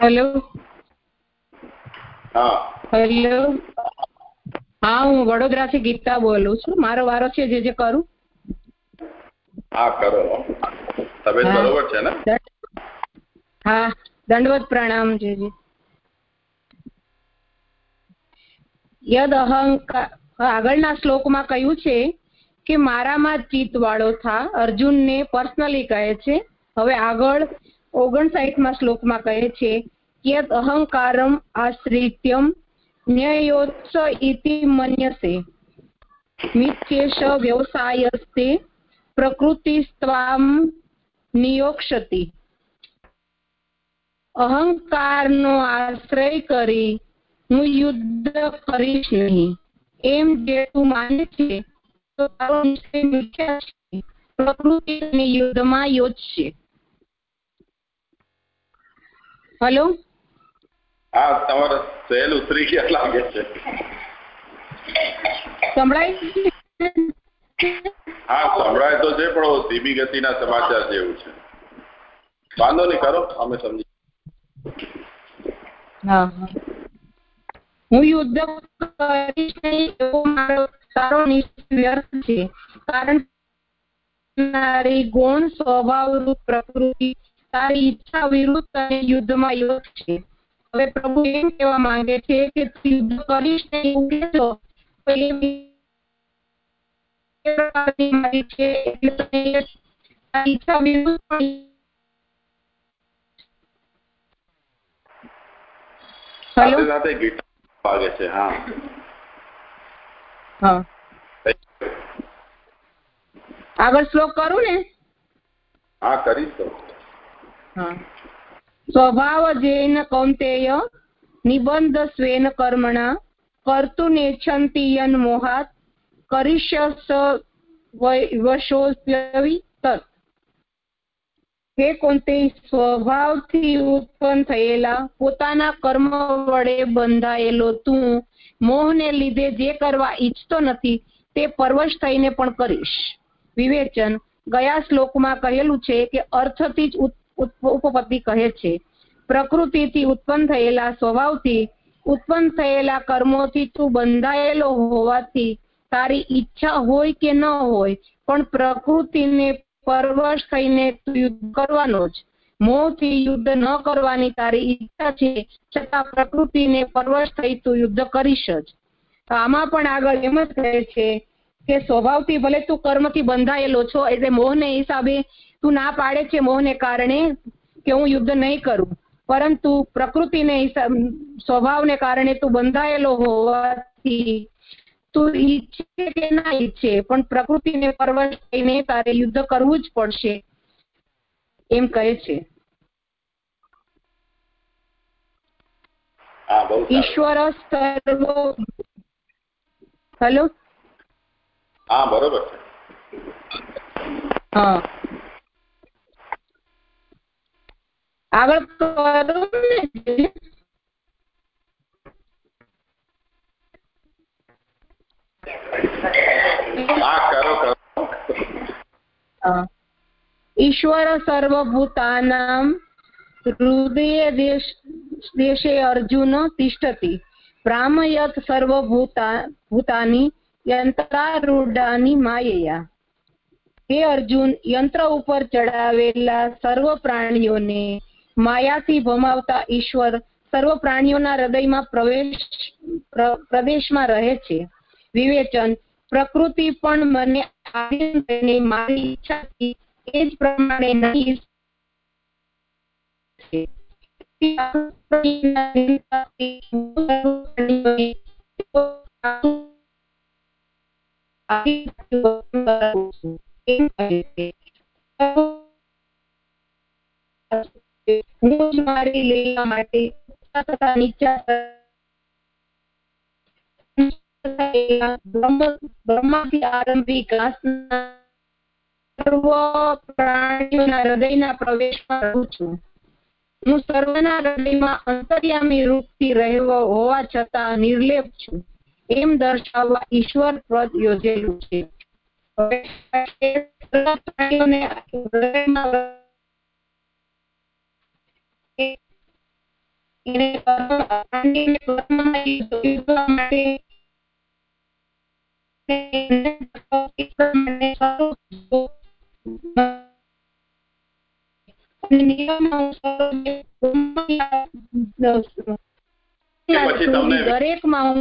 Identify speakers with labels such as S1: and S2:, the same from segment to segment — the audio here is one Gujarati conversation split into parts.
S1: હેલો. હેલો. હા હું વડોદરાથી ગીતા બોલું છું. મારો વારો છે જે જે કરું.
S2: હા કરો. તબિયત બરોબર છે ને?
S1: હા દંડવત પ્રણામ જે જે. યદ અહંકાર આગળના શ્લોકમાં કહ્યું છે કે મારામાં ચિત્ત વાળો થા અર્જુનને પર્સનલી કહે છે. હવે આગળ ઓગણસાઠમાં શ્લોકમાં કહે છે, યદ અહંકારમ આશ્રિત્યમ ન્યયોત્સ મન્યસે. મિત્યેશ વ્યવસાયસ્તે પ્રકૃતિસ્ત્વામ નિયોક્ષતિ. અહંકારનો આશ્રય કરી હું યુદ્ધ કરીશ નહીં. એમ જે તું માને છે, તો મિથ્યા છે. પ્રકૃતિ યુદ્ધમાં યોજશે. હલો?
S2: હા તમારો સેલ ઉતરી ગયા લાગે છે.
S1: સંભળાય
S2: હા સંભળાય તો છે પણ ધીમી ગતિના સમાચાર જેવું છે. વાંધો નહીં કરો અમે સમજી
S1: હા હા. યુદ્ધ કરીશ નહીં એવો મારો સારો વ્યર્થ છે. કારણ ગુણ સ્વભાવરૂપ પ્રકૃતિ તારી ઈચ્છા વિરુદ્ધ તને યુદ્ધમાં યોજશે હવે પ્રભુ એમ કહેવા માંગે છે કે તું યુદ્ધ કરીશ ને એવું કહેશો તો એ એ મારી છે એટલે તને ઈચ્છા વિરુદ્ધ પણ હેલો
S2: સાથે સાથે વાગે છે હા.
S1: હા. આગળ શ્લોક કરું ને?
S2: હા કરીશ તો.
S1: હા कौन्तेय निबन्धस्वेन कर्मणा નિબંધ यन्मोहात् करिष्यस વશોપ્યવી તત હે કોંતે સ્વભાવથી ઉત્પન્ન થયેલા પોતાના કર્મ વડે બંધાયેલો તું, મોહને લીધે જે કરવા ઈચ્છતો નથી, તે પરવશ થઈને પણ કરીશ. વિવેચન, ગયા શ્લોકમાં કહેલું છે કે અર્થથી જ ઉપપત્તિ કહે છે. પ્રકૃતિથી ઉત્પન્ન થયેલા સ્વભાવથી ઉત્પન્ન થયેલા કર્મોથી તું બંધાયેલો હોવાથી તારી ઈચ્છા હોય કે ન હોય, પણ પ્રકૃતિને પરવશ થઈને તું યુદ્ધ કરવાનો જ. મોહથી યુદ્ધ ન કરવાની તારી ઈચ્છા છે, છતાં પ્રકૃતિને પરવશ થઈ તું યુદ્ધ કરીશ જ. આમાં પણ આગળ એમ જ કહે છે કે સ્વભાવથી ભલે તું કર્મથી બંધાયેલો છો, એટલે મોહને હિસાબે તું ના પાડે છે મોહને કારણે કે હું યુદ્ધ નહીં કરું. પરંતુ પ્રકૃતિને સ્વભાવને કારણે તું બંધાયેલો હોવાથી તું ઈચ્છે કે ના ઈચ્છે પણ પ્રકૃતિને પરવશ થઈને તારે યુદ્ધ કરવું જ પડશે. એમ કહે છે. ઈશ્વર સર્વ. હેલો?
S2: હા બરોબર છે.
S1: હા. આગળ કરું ને
S2: હા કરો કરો.
S1: હા. ઈશ્વર સર્વભૂતાનાં હૃદય દેશ દેશે અર્જુન તિષ્ઠતિ. પ્રામયત સર્વભૂતા ભૂતાની યંત્રારૂઢાની માયયા. હે અર્જુન યંત્ર ઉપર ચડાવેલા સર્વ પ્રાણીઓને માયાથી ભમાવતા ઈશ્વર સર્વ પ્રાણીઓના હૃદયમાં પ્રવેશ પ્રદેશમાં રહે છે. વિવેચન, પ્રકૃતિ પણ મને આધીન મારી ઈચ્છાથી એ જ પ્રમાણે નહીં. Thank એમ મારી લેવા માટે તથા આરંભી સર્વ પ્રાણીઓના હૃદયના પ્રવેશમાં રહું છું. હું સર્વના હૃદયમાં અંતર્યામી રૂપથી રહેવો હોવા છતાં નિર્લેપ છું. એમ દર્શાવવા ઈશ્વર પદ યોજેલું છે. દરેકમાં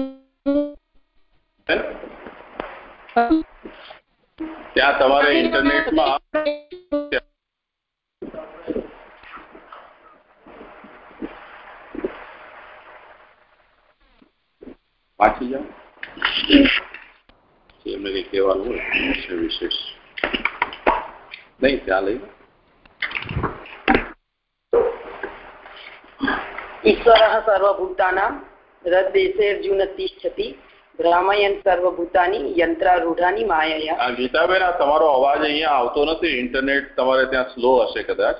S2: ત્યાં તમારે ઇન્ટરનેટમાં પાછી જાઓ. એમને કંઈ કહેવાનું હોય વિશેષ. નહીં ચાલે
S3: ઈશ્વર સર્વભૂતાના હૃદયસેર્જુન તિષ્ઠતી ભ્રામયન સર્વભૂતાની યંત્રારૂઢાની
S2: માયા ગીતાબેન આ તમારો અવાજ અહીંયા આવતો નથી. ઇન્ટરનેટ તમારે ત્યાં સ્લો હશે કદાચ.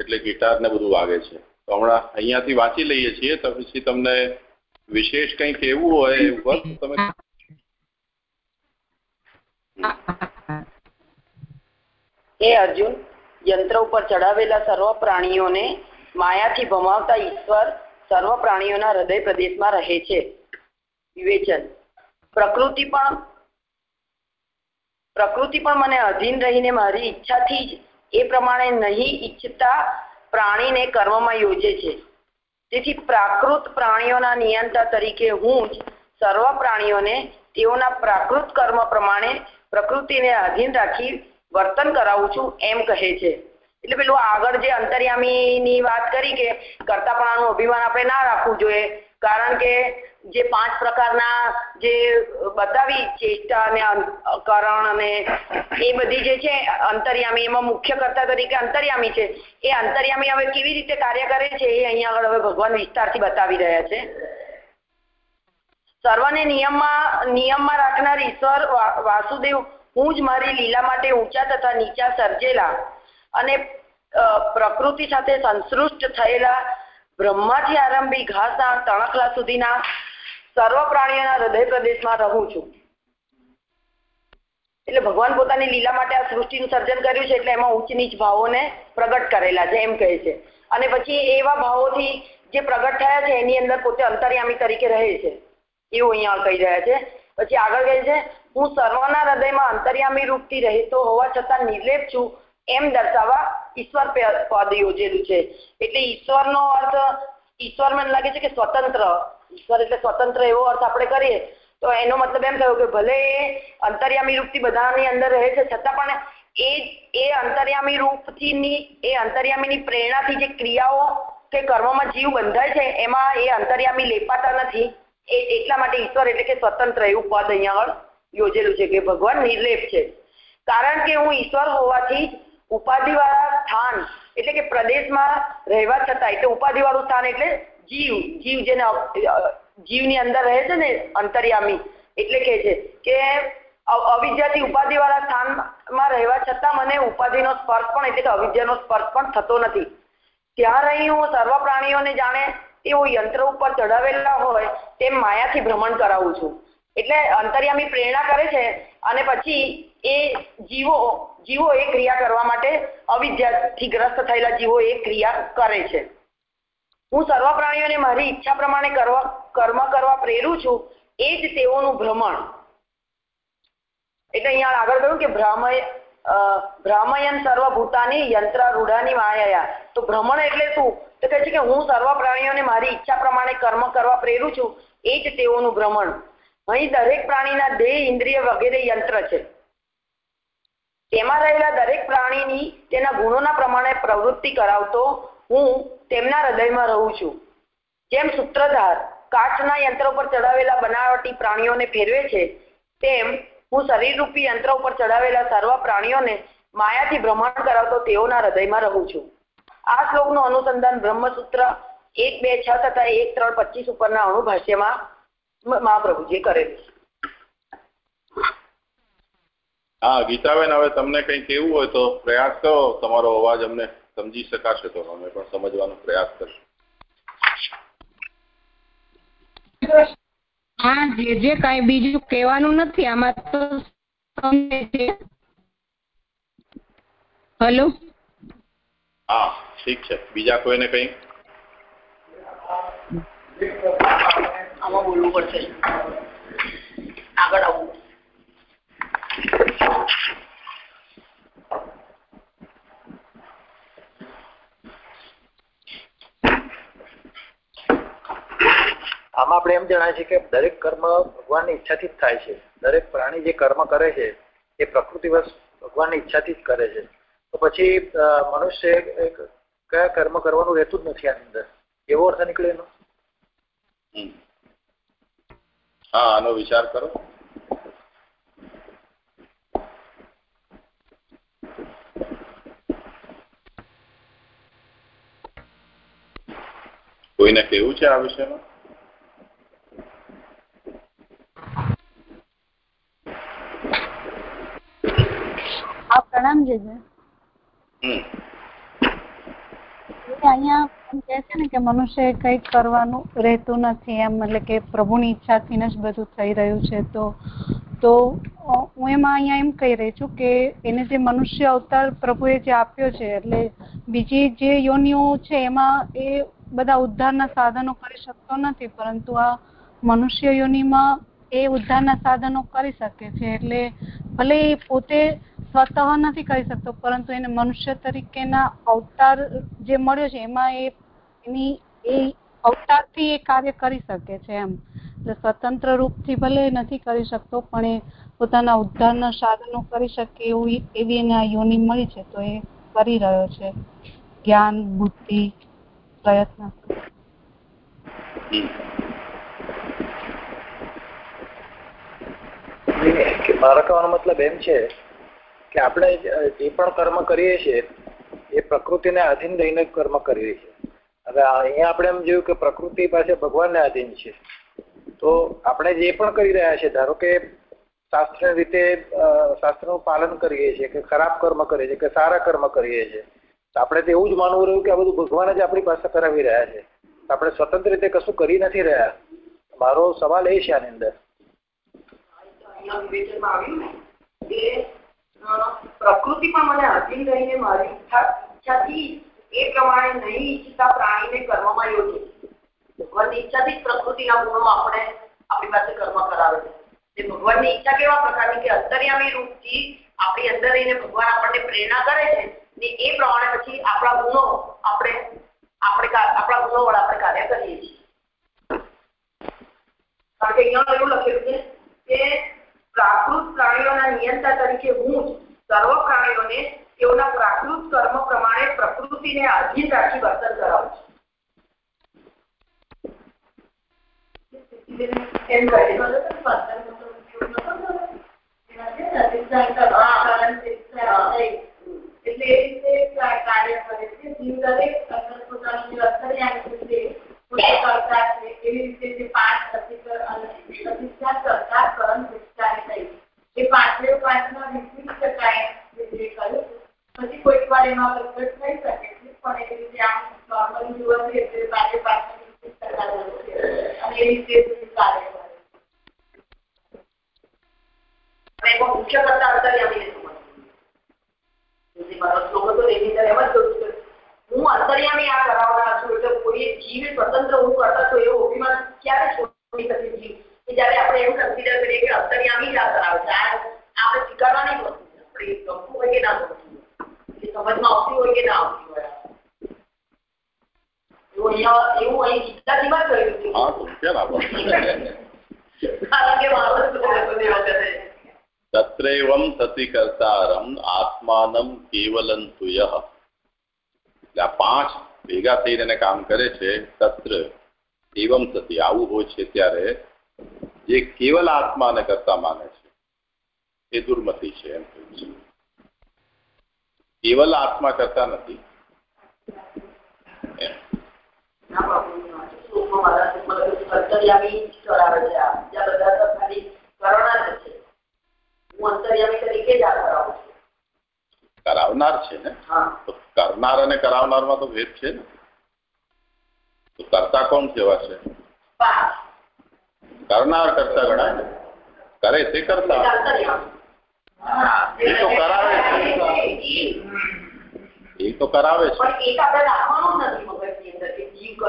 S2: એટલે ગિટાર ને બધું વાગે છે. તો હમણાં અહીંયાથી વાંચી લઈએ છીએ તો પછી તમને વિશેષ કંઈ કહેવું હોય એવું તમે
S3: હે અર્જુન યંત્ર ઉપર ચડાવેલા સર્વ પ્રાણીઓને માયાથી ભમાવતા ઈશ્વર સર્વ પ્રાણીઓના હૃદય પ્રદેશમાં રહે છે. વિવેચન. પ્રકૃતિ પણ પ્રકૃતિ પણ મને અધીન રહીને મારી ઈચ્છાથી જ એ પ્રમાણે નહીં ઈચ્છતા પ્રાણીને કર્મમાં યોજે છે. તેથી પ્રાકૃત પ્રાણીઓના નિયંતા તરીકે હું જ સર્વ પ્રાણીઓને તેઓના પ્રાકૃત કર્મ પ્રમાણે પ્રકૃતિને આધીન રાખી વર્તન કરાવું છું એમ કહે છે. એટલે પેલું આગળ જે અંતર્યામીની વાત કરી કે કર્તાપણાનું અભિમાન આપણે ના રાખવું જોઈએ, કારણ કે જે પાંચ પ્રકારના જે બતાવી ચેષ્ટા અને કરણ અને એ બધી જે છે અંતર્યામી, એમાં મુખ્ય કર્તા તરીકે અંતર્યામી છે. એ અંતર્યામી હવે કેવી રીતે કાર્ય કરે છે એ અહીંયા આગળ હવે ભગવાન વિસ્તારથી બતાવી રહ્યા છે. સર્વને નિયમમાં નિયમમાં રાખનાર ઈશ્વર વાસુદેવ, હું જ મારી લીલા માટે ઊંચા તથા નીચા સર્જેલા અને પ્રકૃતિ સાથે સંસૃષ્ટ થયેલા બ્રહ્માથી આરંભી ઘાસના તણખલા સુધીના સર્વ પ્રાણીઓના હૃદય પ્રદેશમાં રહું છું. એટલે ભગવાન પોતાની લીલા માટે આ સૃષ્ટિનું સર્જન કર્યું છે એટલે એમાં ઉચ્ચ નીચ ભાવોને પ્રગટ કરેલા છે, એમ કહે છે. અને પછી એવા ભાવોથી જે પ્રગટ થયા છે, એની અંદર પોતે અંતર્યામી તરીકે રહે છે. એવું અહીંયા કહી રહ્યા છે. પછી આગળ કહે છે, હું સર્વના હૃદયમાં અંતર્યામી રૂપથી રહેતો હોવા છતાં નિર્લેપ છું, એમ દર્શાવવા ઈશ્વર પદ યોજેલું છે. એટલે ઈશ્વરનો અર્થ, ઈશ્વર મને લાગે છે કે સ્વતંત્ર ઈશ્વર એટલે સ્વતંત્ર એવો અર્થ આપણે કરીએ, તો એનો મતલબ એમ થયો કે ભલે એ અંતર્યામી રૂપથી બધાની અંદર રહે છે, છતાં પણ એ એ અંતર્યામી રૂપથી એ અંતર્યામીની પ્રેરણાથી જે ક્રિયાઓ કે કર્મમાં જીવ બંધાય છે, એમાં એ અંતર્યામી લેપાતા નથી. એ એટલા માટે ઈશ્વર એટલે કે સ્વતંત્ર એવું પદ અહીંયા આગળ યોજેલું છે કે ભગવાન નિર્લેપ છે. કારણ કે હું ઈશ્વર હોવાથી ઉપાધિવાળા સ્થાન એટલે કે પ્રદેશમાં રહેવા છતાં, એટલે ઉપાધિવાળું સ્થાન એટલે જીવ જીવ જેને જીવની અંદર રહે છે ને અંતર્યામી, એટલે કે છે કે અવિદ્યાથી ઉપાધિવાળા સ્થાનમાં રહેવા છતાં મને ઉપાધિનો સ્પર્શ પણ, એટલે કે અવિદ્યાનો સ્પર્શ પણ થતો નથી. ત્યાં રહી હું સર્વ પ્રાણીઓને જાણે તેઓ યંત્ર ઉપર ચડાવેલા હોય તેમ માયાથી ભ્રમણ કરાવું છું. એટલે અંતર્યામી પ્રેરણા કરે છે અને પછી એ જીવો જીવો એ ક્રિયા કરવા માટે અવિદ્યાથી ગ્રસ્ત થયેલા જીવો એ ક્રિયા કરે છે. હું સર્વ પ્રાણીઓને મારી ઈચ્છા પ્રમાણે કર્મ કરવા પ્રેરું છું, એ જ તેઓનું ભ્રમણ. એટલે અહીંયા આગળ કહ્યું કે ભ્રામય ભ્રામયન સર્વભૂતાની યંત્રારૂઢાની માયા. તો ભ્રમણ એટલે શું? તો કહે છે કે હું સર્વ પ્રાણીઓને મારી ઈચ્છા પ્રમાણે કર્મ કરવા પ્રેરું છું, એ જ તેઓનું ભ્રમણ. અહીં દરેક પ્રાણીના દેહ, ઇન્દ્રિય વગેરે યંત્ર છે. તેમાં રહેલા દરેક પ્રાણીની તેના ગુણોના પ્રમાણે પ્રવૃત્તિ કરાવતો હું તેમના હૃદયમાં રહું છું. જેમ સૂત્રધાર કાચના યંત્ર પર ચડાવેલા બનાવટી પ્રાણીઓને ફેરવે છે, તેમ હું શરીરરૂપી યંત્ર ઉપર ચડાવેલા સર્વ પ્રાણીઓને માયાથી ભ્રમણ કરાવતો તેઓના હૃદયમાં રહું છું. આ શ્લોકનું અનુસંધાન બ્રહ્મસૂત્ર એક બે છ તથા એક ત્રણ પચીસ ઉપરના અણુભાષ્યમાં મહાપ્રભુજીએ કરેલું છે.
S2: હા, ગીતાબેન, હવે તમને કંઈ કેવું હોય તો પ્રયાસ કરો. તમારો અવાજ અમને સમજી શકાશે તો અમે પણ સમજવાનો પ્રયાસ કરશું.
S1: હા જે જે કઈ બીજું કહેવાનું નથી આમાં તો હલો?
S2: હા ઠીક છે. બીજા કોઈને કંઈ?
S3: આમાં બોલવું પડશે. આગળ આવવું
S4: આમાં આપણે એમ જણાય છે કે દરેક કર્મ ભગવાનની ઈચ્છાથી જ થાય છે. દરેક પ્રાણી જે કર્મ કરે છે, એ પ્રકૃતિવશ ભગવાનની ઈચ્છાથી જ કરે છે. તો પછી મનુષ્ય કયા કર્મ કરવાનું રહેતું જ નથી આની અંદર? એવો અર્થ નીકળે એનો?
S2: હા, આનો વિચાર કરો. કોઈને કેવું છે આ વિષયમાં
S5: આ પ્રણામ જે છે
S2: હમ.
S5: એ અહીંયા એમ કહે છે ને કે મનુષ્ય કંઈક કરવાનું રહેતું નથી એમ એટલે કે પ્રભુની ઈચ્છાથી જ બધું થઈ રહ્યું છે. તો તો હું એમાં અહીંયા એમ કહી રહી છું કે એને જે મનુષ્ય અવતાર પ્રભુએ જે આપ્યો છે એટલે બીજી જે યોનિઓ છે એમાં એ બધા ઉદ્ધારના સાધનો કરી શકતો નથી પરંતુ આ મનુષ્ય યોનિમાં એ ઉદ્ધારના સાધનો કરી શકે છે. એટલે ભલે એ પોતે સ્વતઃ નથી કરી શકતો, પરંતુ એને મનુષ્ય તરીકેના અવતાર જે મળ્યો છે, એમાં એ, એની, એ અવતારથી એ કાર્ય કરી શકે છે એમ. એટલે સ્વતંત્ર રૂપથી ભલે નથી કરી શકતો, પણ એ પોતાના ઉદ્ધારના સાધનો કરી શકે એવું એવી એને આ યોની મળી છે, તો એ કરી રહ્યો છે. જ્ઞાન, બુદ્ધિ, પ્રયત્ન.
S4: મારા કહેવાનો મતલબ એમ છે કે આપણે જે પણ કર્મ કરીએ છીએ, એ પ્રકૃતિને આધીન રહીને કર્મ કરીએ છીએ. હવે અહીંયા આપણે એમ જોયું કે પ્રકૃતિ પાસે ભગવાનને આધીન છે. તો આપણે જે પણ કરી રહ્યા છીએ, ધારો કે શાસ્ત્ર રીતે શાસ્ત્રનું પાલન કરીએ છીએ, કે ખરાબ કર્મ કરીએ છીએ, કે સારા કર્મ કરીએ છીએ, તો આપણે તો એવું જ માનવું રહ્યું કે આ બધું ભગવાન જ આપણી પાસે કરાવી રહ્યા છે. આપણે સ્વતંત્ર રીતે કશું કરી નથી રહ્યા. મારો સવાલ એ છે આની અંદર.
S3: પ્રકૃતિ પણ મને અધીન રહીને મારી ઈચ્છા ઈચ્છાથી એ પ્રમાણે નહીં ઈચ્છતા પ્રાણીને કર્મમાં યોજે. ભગવાનની ઈચ્છાથી પ્રકૃતિના ગુણો આપણે આપણી પાસે કર્મ કરાવે છે. ભગવાનની ઈચ્છા કેવા પ્રકારની કે અંતર્યામી રૂપથી આપણી અંદર રહીને ભગવાન આપણને પ્રેરણા કરે છે ને એ પ્રમાણે પછી આપણા ગુણો આપણે આપણે આપણા ગુણો વડે આપણે કાર્ય કરીએ છીએ. કારણ કે અહીંયા એવું લખેલું છે કે પ્રાકૃત પ્રાણીઓના નિયંતા તરીકે હું જ સર્વ પ્રાણીઓને તેઓના પ્રાકૃત કર્મ પ્રમાણે પ્રકૃતિને આધીન રાખી વર્તન કરાવું છું એમ કહે છે.
S6: એટલે એ રીતે કાર્ય કરે છે જીવ દરેક અંદર પોતાનું જે અંતર્યામી છે પોતે કરતા છે એવી રીતે જે પાંચ પ્રતિકર અને પ્રતિષ્ઠા કરતા કરમ પ્રતિષ્ઠાની થઈ એ પાંચે પાંચના વિશિષ્ટ કાંઈ જે કર્યું પછી કોઈક વાર એમાં પ્રગટ થઈ શકે છે પણ એવી રીતે આમ નોર્મલી જોવા જઈએ તો એ પાંચે પાંચના વિશિષ્ટ કાર્ય છે અને એ રીતે બધું કાર્ય કરે
S3: અને એમાં મુખ્ય કરતા અંતર્યામીને સમજવું જે મારો શ્લોક હતો એની અંદર એમ જ કહ્યું છે હું અંતર્યામી આ કરાવનાર છું એટલે કોઈ જીવ સ્વતંત્ર હું કરતા તો એવો અભિમાન ક્યારે છોડી શકે જીવ કે જ્યારે આપણે એવું કન્સિડર કરીએ કે અંતર્યામી જ આ કરાવે છે આ આપણે સ્વીકારવાની વસ્તુ છે. આપણે ગમતું હોય કે ના ગમતું હોય? એ સમજમાં આવતી હોય કે ના આવતી હોય? એવું અહીંયા એવું અહીં ગીતાજીમાં જ કહ્યું છે.
S2: હા તો કેમ આપણે
S3: કારણ કે મારો જ બધી વખતે
S2: તત્રૈવમ સતિ કર્તારમ આત્માનમ કેવલં તુયઃ એટલે આ પાંચ ભેગા થઈને કામ કરે છે, તત્ર એવમ સતી, આવું હોય છે ત્યારે જે કેવલ આત્માને કરતા માને છે, એ દુર્મતી છે એમ કહ્યું છે. કેવલ આત્મા કરતા નથી.
S3: અંતર્યામી તરીકે જ આ કરાવું છું.
S2: કરાવનાર છે ને? તો કરનાર અને કરાવનારમાં તો ભેદ છે ને? તો કરતા કોણ કેવા છે? કરનાર કરતા ગણાય ને? કરે તે કરતા. એ તો કરાવે છે. એ. તો કરાવે છે.
S3: જીવ જીવ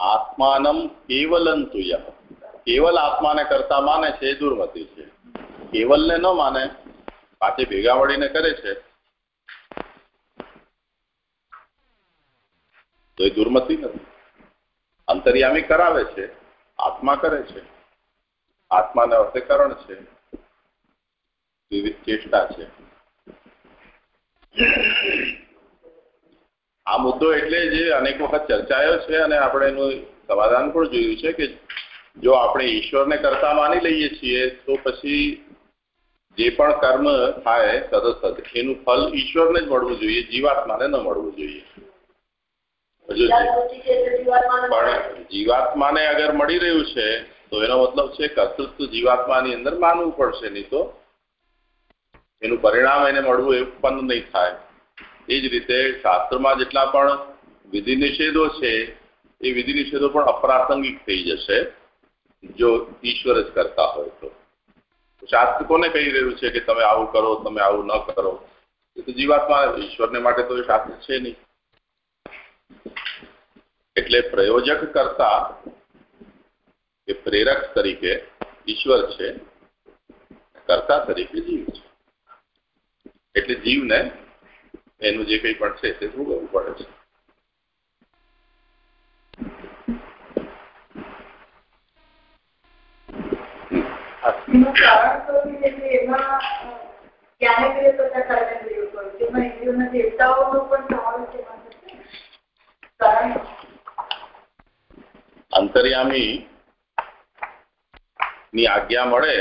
S2: આત્માનમ કેવલંતુ તુય કેવલ આત્માને કરતા માને છે એ દુર્મતી છે. કેવલને ન માને, પાછી ભેગા મળીને કરે છે. તો એ દુર્મતી નથી. અંતર્યામી કરાવે છે, આત્મા કરે છે. આત્માને અર્થે કરણ છે. વિવિધ ચેષ્ટા છે. આ મુદ્દો એટલે જે અનેક વખત ચર્ચાયો છે અને આપણે એનું સમાધાન પણ જોયું છે કે જો આપણે ઈશ્વરને કરતા માની લઈએ છીએ તો પછી જે પણ કર્મ થાય સદસદ એનું ફલ ઈશ્વરને જ મળવું જોઈએ જીવાત્માને ન મળવું જોઈએ. પણ જીવાત્માને અગર મળી રહ્યું છે તો એનો મતલબ છે કર્તૃત્વ જીવાત્માની અંદર માનવું પડશે નહીં તો એનું પરિણામ એને મળવું એ ઉત્પન્ન નહીં થાય. એ જ રીતે શાસ્ત્રમાં જેટલા પણ વિધિ નિષેધો છે એ વિધિ નિષેધો પણ અપ્રાસંગિક થઈ જશે. જો ઈશ્વર જ કરતા હોય તો. શાસ્ત્ર કોને કહી રહ્યું છે કે તમે આવું કરો, તમે આવું ન કરો? એ તો જીવાત્મા ઈશ્વરને માટે તો શાસ્ત્ર છે નહીં. એટલે પ્રયોજક કરતા એ પ્રેરક તરીકે ઈશ્વર છે, કરતા તરીકે જીવ છે. એટલે જીવને એનું જે કંઈ પણ છે તે ભોગવવું પડે છે?
S6: એનું કારણ તો છે કે એમાં જ્ઞાનેન્દ્રિય કરતા કર્મેન્દ્રિય હોય જેમાં ઇન્દ્રિયોના દેવતાઓનો પણ સમાવેશ એમાં થશે કારણ
S2: અંતર્યામી ની આજ્ઞા મળે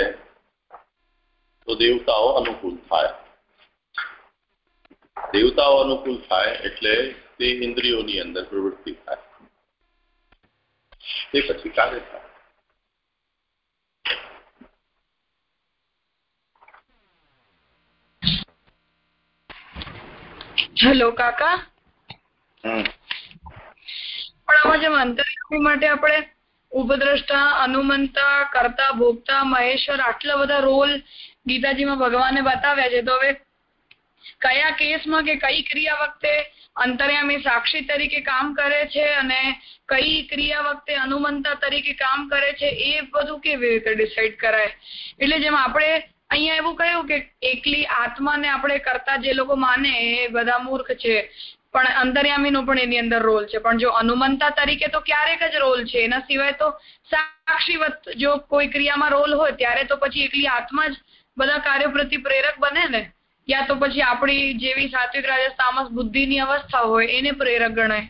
S2: તો દેવતાઓ અનુકૂળ થાય દેવતાઓ અનુકૂળ થાય એટલે તે ઇન્દ્રિયોની અંદર પ્રવૃત્તિ થાય તે પછી કાર્ય થાય
S7: હેલો કાકા. પણ આમાં જેમ અંતર્યામી માટે આપણે ઉપદ્રષ્ટા અનુમંતા કરતા ભોગતા મહેશ્વર આટલા બધા રોલ ગીતાજીમાં ભગવાને બતાવ્યા છે. તો હવે કયા કેસમાં કે કઈ ક્રિયા વખતે અંતર્યામી સાક્ષી તરીકે કામ કરે છે અને કઈ ક્રિયા વખતે અનુમંતા તરીકે કામ કરે છે એ બધું કેવી રીતે ડિસાઈડ કરાય? એટલે જેમ આપણે અહીંયા એવું કહ્યું કે એકલી આત્માને આપણે કરતા જે લોકો માને એ બધા મૂર્ખ છે. પણ અંતર્યામીનો પણ એની અંદર રોલ છે. પણ જો અનુમંતા તરીકે તો ક્યારેક જ રોલ છે. એના સિવાય તો સાક્ષીવત જો કોઈ ક્રિયામાં રોલ હોય ત્યારે તો પછી એકલી આત્મા જ બધા કાર્યો પ્રતિ પ્રેરક બને ને. યા તો પછી આપણી જેવી સાત્વિક રાજસ તામસ બુદ્ધિની અવસ્થા હોય એને પ્રેરક ગણાય.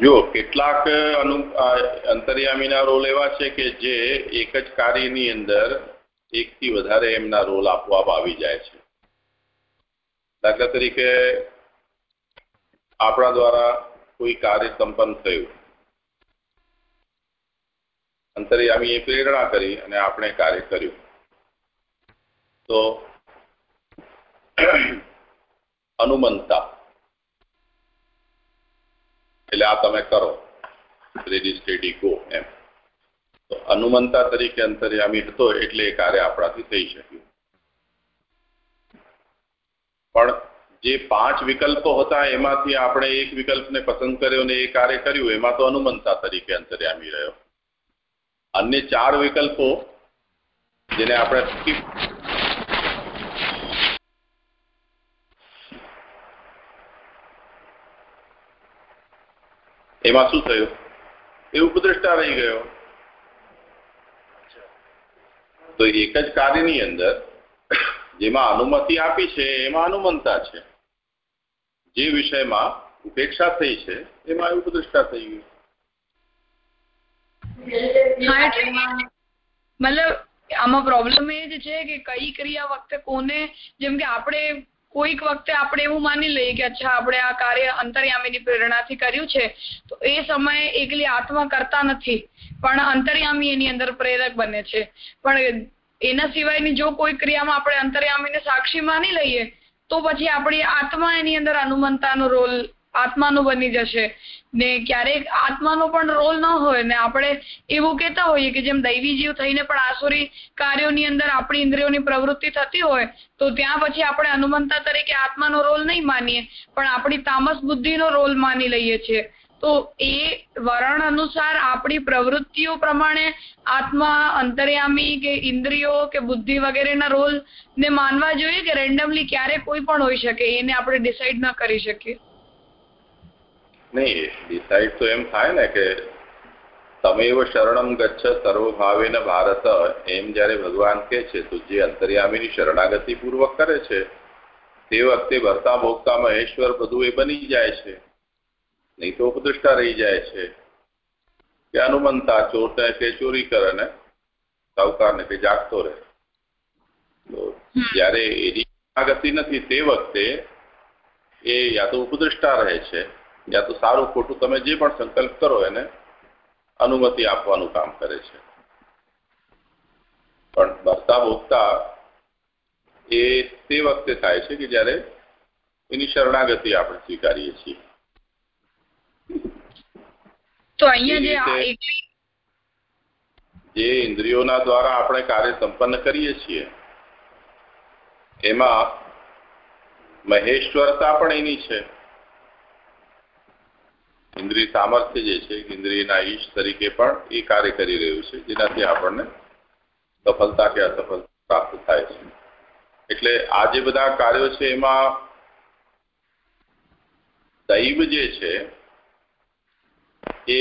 S2: જો કેટલાક અંતર્યામીના રોલ એવા છે કે જે એક જ કાર્યની અંદર એકથી વધારે એમના રોલ આપોઆપ આવી જાય છે. દાખલા તરીકે, આપણા દ્વારા કોઈ કાર્ય સંપન્ન થયું. અંતર્યામીએ પ્રેરણા કરી અને આપણે કાર્ય કર્યું. તો અનુમંતા એટલે આ તમે કરો. રેડી સ્ટેડી ગો એમ. તો અનુમંતા તરીકે અંતર્યામી હતો એટલે એ કાર્ય આપણાથી થઈ શક્યું. પણ જે પાંચ વિકલ્પો હતા એમાંથી આપણે એક વિકલ્પને પસંદ કર્યો અને એ કાર્ય કર્યું, એમાં તો અનુમંતા તરીકે અંતર્યામી રહ્યો. અન્ય ચાર વિકલ્પો જેને આપણે સ્કીપ એમાં શું થયું? એ ઉપદ્રષ્ટા રહી ગયો. તો એક જ કાર્યની અંદર જેમાં અનુમતિ આપી છે, એમાં અનુમનતા છે. જે વિષયમાં ઉપેક્ષા થઈ છે, એમાં ઉપદ્રષ્ટા થઈ ગયું.
S7: મતલબ આમાં પ્રોબ્લેમ એ જ છે કે કઈ ક્રિયા વખતે કોને, જેમ કે આપણે કોઈક વખતે આપણે એવું માની લઈએ કે અચ્છા, આપણે આ કાર્ય અંતર્યામીની પ્રેરણાથી કર્યું છે, તો એ સમયે એકલી આત્મા કરતા નથી, પણ અંતર્યામી એની અંદર પ્રેરક બને છે. પણ એના સિવાયની જો કોઈ ક્રિયામાં આપણે અંતર્યામીને સાક્ષી માની લઈએ, તો પછી આપણી આત્મા એની અંદર અનુમંતાનો રોલ આત્માનું બની જશે. ને ક્યારેક આત્માનો પણ રોલ ન હોય ને આપણે એવું કહેતા હોઈએ કે જેમ દૈવી જીવ થઈને પણ આસુરી કાર્યોની અંદર આપણી ઇન્દ્રિયોની પ્રવૃત્તિ થતી હોય, તો ત્યાં પછી આપણે હનુમંતા તરીકે આત્માનો રોલ નહીં માનીએ, પણ આપણી તામસ બુદ્ધિનો રોલ માની લઈએ છીએ. તો એ વરણ અનુસાર આપણી પ્રવૃત્તિઓ પ્રમાણે આત્મા, અંતર્યામી કે ઇન્દ્રિયો કે બુદ્ધિ વગેરેના રોલ ને માનવા જોઈએ કે રેન્ડમલી ક્યારે કોઈ પણ હોઈ શકે, એને આપણે ડિસાઈડ ન કરી શકીએ.
S2: નહીં ડિસાઈડ તો એમ થાય ને કે તમેવ શરણમ ગચ્છ સર્વભાવેન ભારત એમ જ્યારે ભગવાન કહે છે તો જે અંતર્યામીની શરણાગતિ પૂર્વક કરે છે તે વખતે ભરતા ભોગતા મહેશ્વર બધું એ બની જાય છે. નહીં તો ઉપદૃષ્ટા રહી જાય છે. કે અનુમંતા ચોર કે ચોરી કરે ને સાવકારને કે જાગતો રહે. તો જ્યારે એની ગતિ નથી તે વખતે એ યા તો ઉપદૃષ્ટા રહે છે. યા તો સારું ખોટું તમે જે પણ સંકલ્પ કરો એને અનુમતિ આપવાનું કામ કરે છે. પણ ભરતા ભોગતા એ તે વખતે થાય છે કે જ્યારે એની શરણાગતિ આપણે સ્વીકારીએ છીએ.
S7: તો અહીંયા જે
S2: જે ઇન્દ્રિયોના દ્વારા આપણે કાર્ય સંપન્ન કરીએ છીએ એમાં મહેશ્વરતા પણ એની છે. ઇન્દ્રિય સામર્થ્ય જે છે, ઇન્દ્રિયના ઈશ તરીકે પણ એ કાર્ય કરી રહ્યું છે, જેનાથી આપણને સફળતા કે અસફળતા પ્રાપ્ત થાય છે. એટલે આ જે બધા કાર્યો છે, એમાં દૈવ જે છે, એ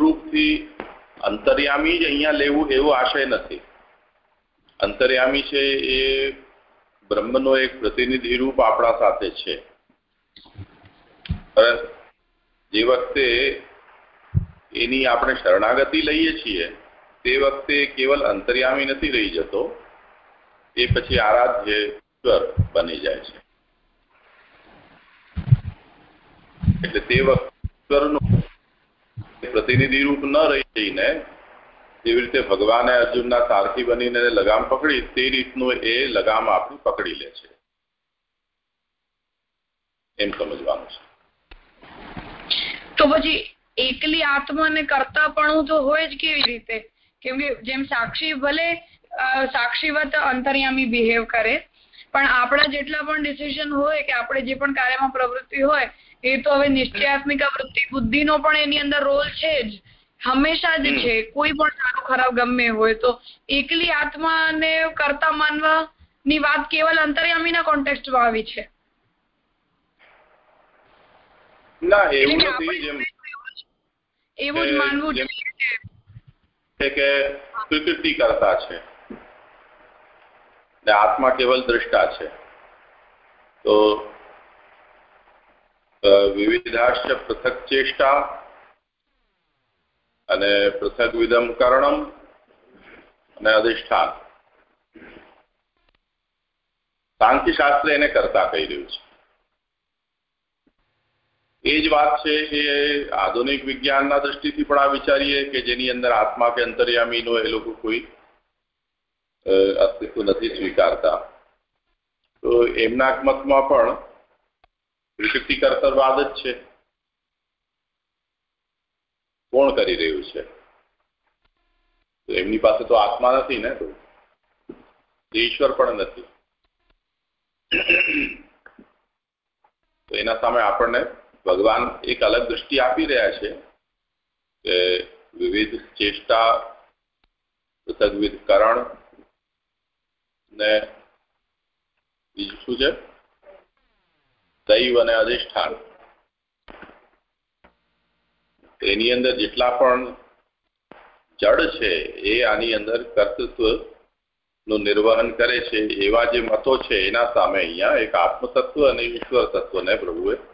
S2: રૂપથી અંતર્યામી જ અહીંયા લેવું એવો આશય નથી. અંતર્યામી છે એ બ્રહ્મનો એક પ્રતિનિધિ રૂપ આપણા સાથે છે. જે વખતે એની આપણે શરણાગતિ લઈએ છીએ, તે વખતે કેવલ અંતર્યામી નથી રહી જતો, એ પછી આરાધ્ય ઈશ્વર બની જાય છે. એટલે તે વખતે ઈશ્વરનું પ્રતિનિધિ રૂપ ન રહી જઈને જેવી રીતે ભગવાને અર્જુનના સારથી બનીને લગામ પકડી, તે રીતનું એ લગામ આપણું પકડી લે છે. એમ સમજવાનું છે.
S7: તો પછી એકલી આત્માને પણ તો હોય જ કેવી રીતે? કેમ કે જેમ સાક્ષી ભલે સાક્ષીવત અંતર્યામી બિહેવ કરે પણ આપણા જેટલા પણ ડિસિઝન હોય કે આપણે જે પણ કાર્યમાં પ્રવૃત્તિ હોય એ તો હવે નિશ્ચયાત્મિક વૃત્તિ બુદ્ધિનો પણ એની અંદર રોલ છે જ. હંમેશા જ છે. કોઈ પણ સારું ખરાબ ગમે હોય તો એકલી આત્માને કરતા માનવાની વાત કેવલ અંતર્યામીના કોન્ટેક્સ્ટમાં આવી છે.
S2: ના એવું નથી જેમ
S7: એવું જ માનવું
S2: છે કે સ્વીકૃતિ કરતા છે આત્મા કેવલ દ્રષ્ટા છે તો વિવિધાશ્ચ પૃથક ચેષ્ટા અને પૃથક વિધમ કરણમ અને અધિષ્ઠાન સાંખ્ય શાસ્ત્ર એને કરતા કહી રહ્યું છે એ જ વાત છે એ આધુનિક વિજ્ઞાનના દ્રષ્ટિથી પણ આ વિચારીએ કે જેની અંદર આત્મા કે અંતર્યામીનો એ લોકો કોઈ અસ્તિત્વ નથી સ્વીકારતા. તો એમના મતમાં પણ વિકૃતિ કર્તરવાદ જ છે. કોણ કરી રહ્યું છે? એમની પાસે તો આત્મા નથી ને તો ઈશ્વર પણ નથી. તો એના સામે આપણને ભગવાન એક અલગ દૃષ્ટિ આપી રહ્યા છે કે વિવિધ ચેષ્ટા પૃથકવિધ કરણ ને બીજું શું છે? દૈવ અને અધિષ્ઠાન. એની અંદર જેટલા પણ જડ છે, એ આની અંદર કર્તૃત્વનું નિર્વહન કરે છે, એવા જે મતો છે, એના સામે અહીંયા એક આત્મતત્વ અને ઈશ્વર તત્વને પ્રભુએ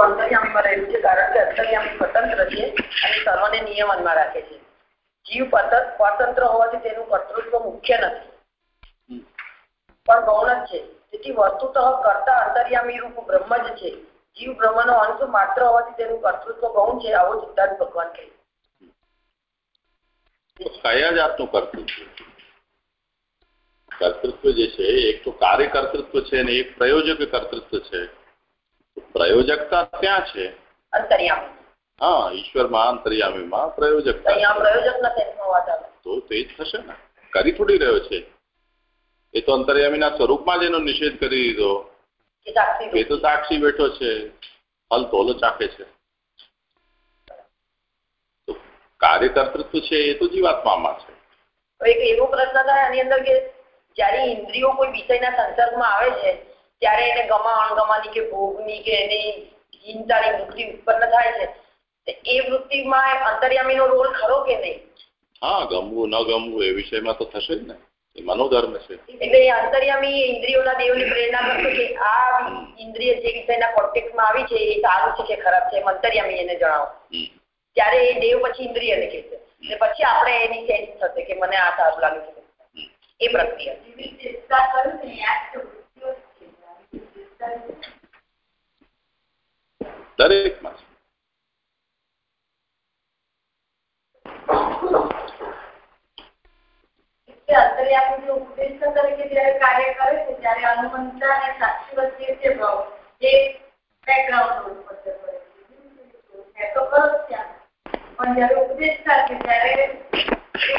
S3: અંતર્યામી અંતર્યામીમાં રહેલું છે કારણ કે અંતર્યામી સ્વતંત્ર છે અને સર્વને નિયમનમાં રાખે છે. જીવ સ્વતંત્ર હોવાથી તેનું કર્તૃત્વ મુખ્ય નથી. પણ ગૌણ છે. તેથી વસ્તુતઃ કરતા અંતર્યામી રૂપ બ્રહ્મ જ છે. જીવ બ્રહ્મનો અંશ માત્ર હોવાથી તેનું કર્તૃત્વ ગૌણ છે આવો સિદ્ધાંત ભગવાન કહે.
S2: કયા જાતનું કર્તૃત્વ? કર્તૃત્વ જે છે એક તો કાર્ય કર્તૃત્વ છે અને એક પ્રયોજક કર્તૃત્વ છે. પ્રયોજકતા ત્યાં છે.
S3: અંતર્યામી.
S2: હા ઈશ્વરમાં અંતર્યામીમાં પ્રયોજકતા
S3: અહીંયા
S2: તો તે જ થશે ને. કરી થોડી રહ્યો છે. એ તો અંતર્યામીના સ્વરૂપમાં જ એનો નિષેધ કરી દીધો. એ તો સાક્ષી બેઠો છે. ફલ તોલો ચાખે છે. તો કાર્ય છે એ તો જીવાત્મામાં છે.
S3: એક એવો પ્રશ્ન થાય આની અંદર કે જ્યારે ઇન્દ્રિયો કોઈ વિષયના સંસર્ગમાં આવે છે ત્યારે એને ગમા અણગમાની કે ભોગની કે એની હિંસાની વૃત્તિ ઉત્પન્ન થાય છે. એ વૃત્તિમાં અંતર્યામીનો રોલ ખરો કે નહીં?
S2: હા ગમવું ન ગમવું એ વિષયમાં તો થશે જ ને. એ મનોધર્મ છે.
S3: એટલે અંતર્યામી ઇન્દ્રિયોના દેવની પ્રેરણા કરશે કે આ ઇન્દ્રિય જે વિષયના કોન્ટેક્ટમાં આવી છે એ સારું છે કે ખરાબ છે એમ અંતર્યામી એને જણાવો. ત્યારે એ દેવ પછી ઇન્દ્રિયને કહેશે. એટલે પછી આપણે એની સેન્સ થશે કે મને આ સારું લાગે છે. એ પ્રક્રિયા.
S2: દરેકમાં છે
S6: કે અંતર્યામી જે ઉપદેશ તરીકે જ્યારે કાર્ય કરે છે ત્યારે અનુમંતા અને સાક્ષી વચ્ચે જે ભાવ જે બેકગ્રાઉન્ડ રોલ પર કરે છે એ તો ખરો જ ત્યાં પણ જ્યારે ઉપદેશ થાય છે ત્યારે એ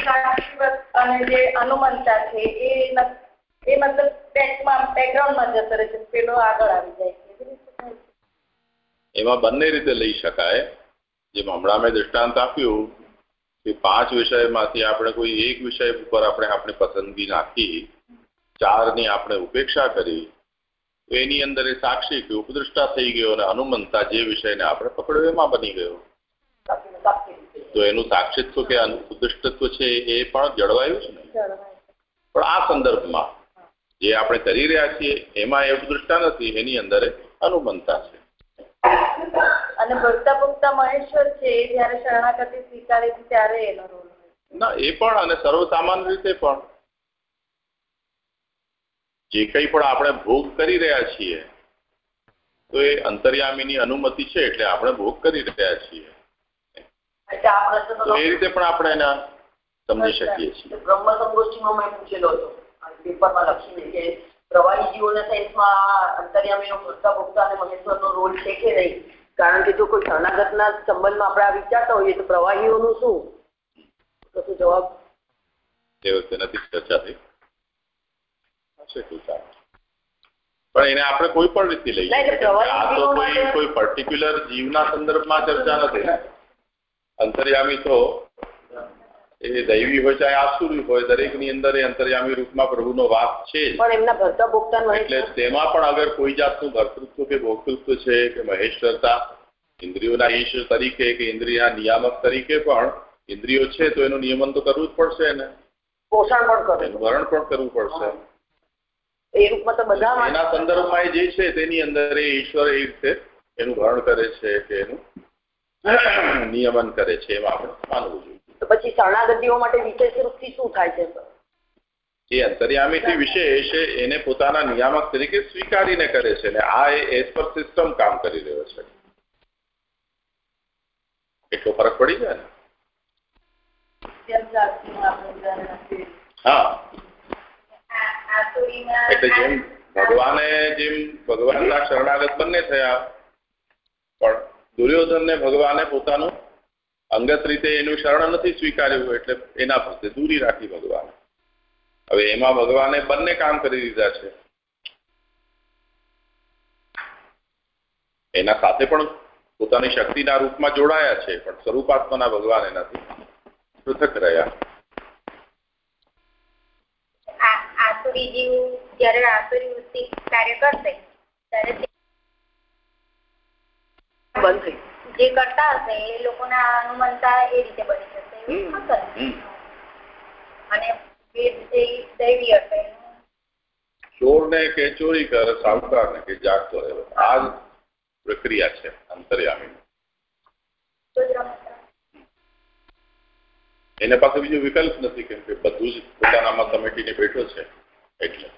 S6: સાક્ષી વચ્ચે અને જે અનુમંતા છે એ ન- એ મતલબ બેકમાં બેકગ્રાઉન્ડમાં જતો રહે છે પેલો આગળ આવી જાય છે.
S2: એમાં બંને રીતે લઈ શકાય જેમ હમણાં મેં દૃષ્ટાંત આપ્યું કે પાંચ વિષયમાંથી આપણે કોઈ એક વિષય ઉપર આપણે આપણી પસંદગી નાખી ચારની આપણે ઉપેક્ષા કરી તો એની અંદર એ સાક્ષી કે ઉપદ્રષ્ટા થઈ ગયો અને અનુમંતા જે વિષયને આપણે પકડ્યો એમાં બની ગયો. તો એનું સાક્ષિત્વ કે ઉપદ્રષ્ટત્વ ઉપદૃષ્ટત્વ છે એ પણ જળવાયું છે ને પણ આ સંદર્ભમાં જે આપણે કરી રહ્યા છીએ એમાં એ ઉપદૃષ્ટા નથી એની અંદર અનુબંધતા છે.
S6: અને ભક્તા ભક્તા મહેશ્વર છે એ જયારે શરણાગતિ સ્વીકારે છે ત્યારે એનો રોલ
S2: ના એ પણ અને સર્વસામાન્ય રીતે પણ. જે કંઈ પણ આપણે ભોગ કરી રહ્યા છીએ તો એ અંતર્યામીની અનુમતિ છે એટલે આપણે ભોગ કરી રહ્યા છીએ. તો એ રીતે પણ આપણે એના સમજી શકીએ છીએ.
S3: બ્રહ્મ સંગોષ્ઠીમાં મેં પૂછેલો હતો. પેપરમાં લખીને કે પ્રવાહી જીવોના સાયન્સમાં અંતર્યામીનો ભોગતા ભોગતા અને મહેશ્વરનો રોલ છે કે નહીં? કારણ કે જો કોઈ શરણાગતના સંબંધમાં આપણે આ વિચારતા હોઈએ તો પ્રવાહીઓનું શું? કશું જવાબ?
S2: એ વખતે નથી ચર્ચા થઈ. પણ એને આપણે કોઈ પણ રીતે લઈ
S3: ના, એટલે
S2: શકીએ.
S3: પ્રવાહી
S2: આ તો કોઈ કોઈ પર્ટિક્યુલર જીવના સંદર્ભમાં ચર્ચા નથી. ને અંતર્યામી તો એ દૈવી હોય ચાહે આસુરી હોય દરેકની અંદર એ અંતર્યામી રૂપમાં પ્રભુનો વાસ છે
S3: પણ એમના ભરતા ભોગતા
S2: એટલે તેમાં પણ અગર કોઈ જાતનું ભર્તૃત્વ કે ભોગતૃત્વ છે કે મહેશ્વરતા ઇન્દ્રિયોના ઈશ્વર તરીકે કે ઇન્દ્રિયના નિયામક તરીકે પણ ઇન્દ્રિયો છે તો એનું નિયમન તો કરવું જ પડશે ને.
S3: પોષણ પણ
S2: કરવું પડશે.
S3: એ રૂપમાં તો બધા
S2: એના સંદર્ભમાં એ જે છે તેની અંદર એ ઈશ્વર એ રીતે એનું ભરણ કરે છે કે એનું નિયમન કરે છે એમાં આપણે માનવું જોઈએ.
S3: તો પછી શરણાગતિઓ માટે વિશેષ રૂપથી શું થાય છે
S2: એ અંતર્યામીથી વિશેષ એને પોતાના નિયામક તરીકે સ્વીકારીને કરે છે ને આ એઝ પર સિસ્ટમ કામ કરી રહ્યો છે. એટલો ફરક પડી જાય ને. હા. એટલે જેમ ભગવાને જેમ ભગવાનના શરણાગત બંને થયા, પણ દુર્યોધનને ભગવાને પોતાનું અંગત રીતે એનું શરણ નથી સ્વીકાર્યું એટલે એના પ્રત્યે દૂરી રાખી ભગવાન. હવે એમાં ભગવાને બંને કામ કરી દીધા છે. એના સાથે પણ પોતાની શક્તિના રૂપમાં જોડાયા છે પણ સ્વરૂપાત્માના ભગવાન એનાથી પૃથક રહ્યા.
S8: આસુરી જીવ જ્યારે આસુરી વૃત્તિ કાર્ય કરશે ત્યારે
S3: બંધ થઈ
S8: જે કરતા હશે એ લોકોના અનુમાનતા એ રીતે બની જશે એવું હશે અને વેદ જે દૈવી હશે.
S2: ચોર ને કે ચોરી કરે સાવકાર ને કે જાગતો રહે આ જ પ્રક્રિયા છે અંતર્યામી એને પાસે બીજો વિકલ્પ નથી કેમ કે બધું જ પોતાનામાં સમેટીને બેઠો છે એટલે.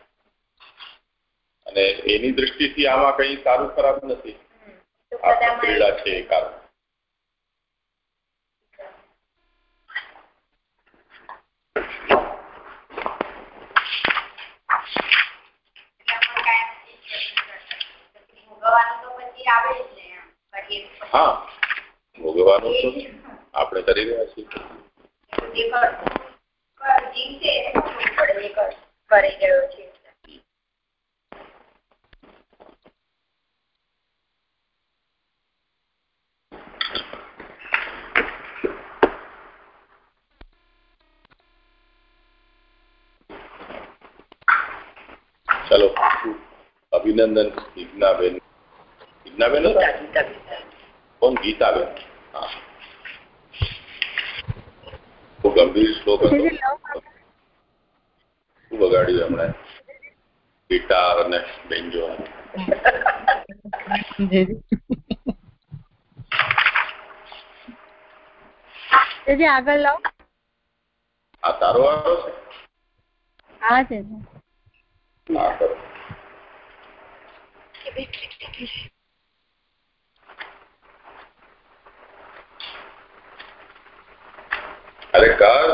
S2: અને એની દ્રષ્ટિથી આમાં કઈ સારું ખરાબ નથી. ક્રીડા છે એ કારણ. હા ભોગવવાનું તો આપણે કરી રહ્યા છીએ.
S8: કરી રહ્યો છે
S2: ચલો અભિનંદન વિજ્ઞાબેન વિજ્ઞાબેન કોણ? ગીતાબેન. હા. બહુ ગંભીર શ્લોક હતો. શું બગાડ્યું એમણે? ગિટાર અને બેન્જો.
S5: આગળ લાવો.
S2: આ તારો આવ્યો છે?
S5: હા છે.
S2: હા કરો. અરે કર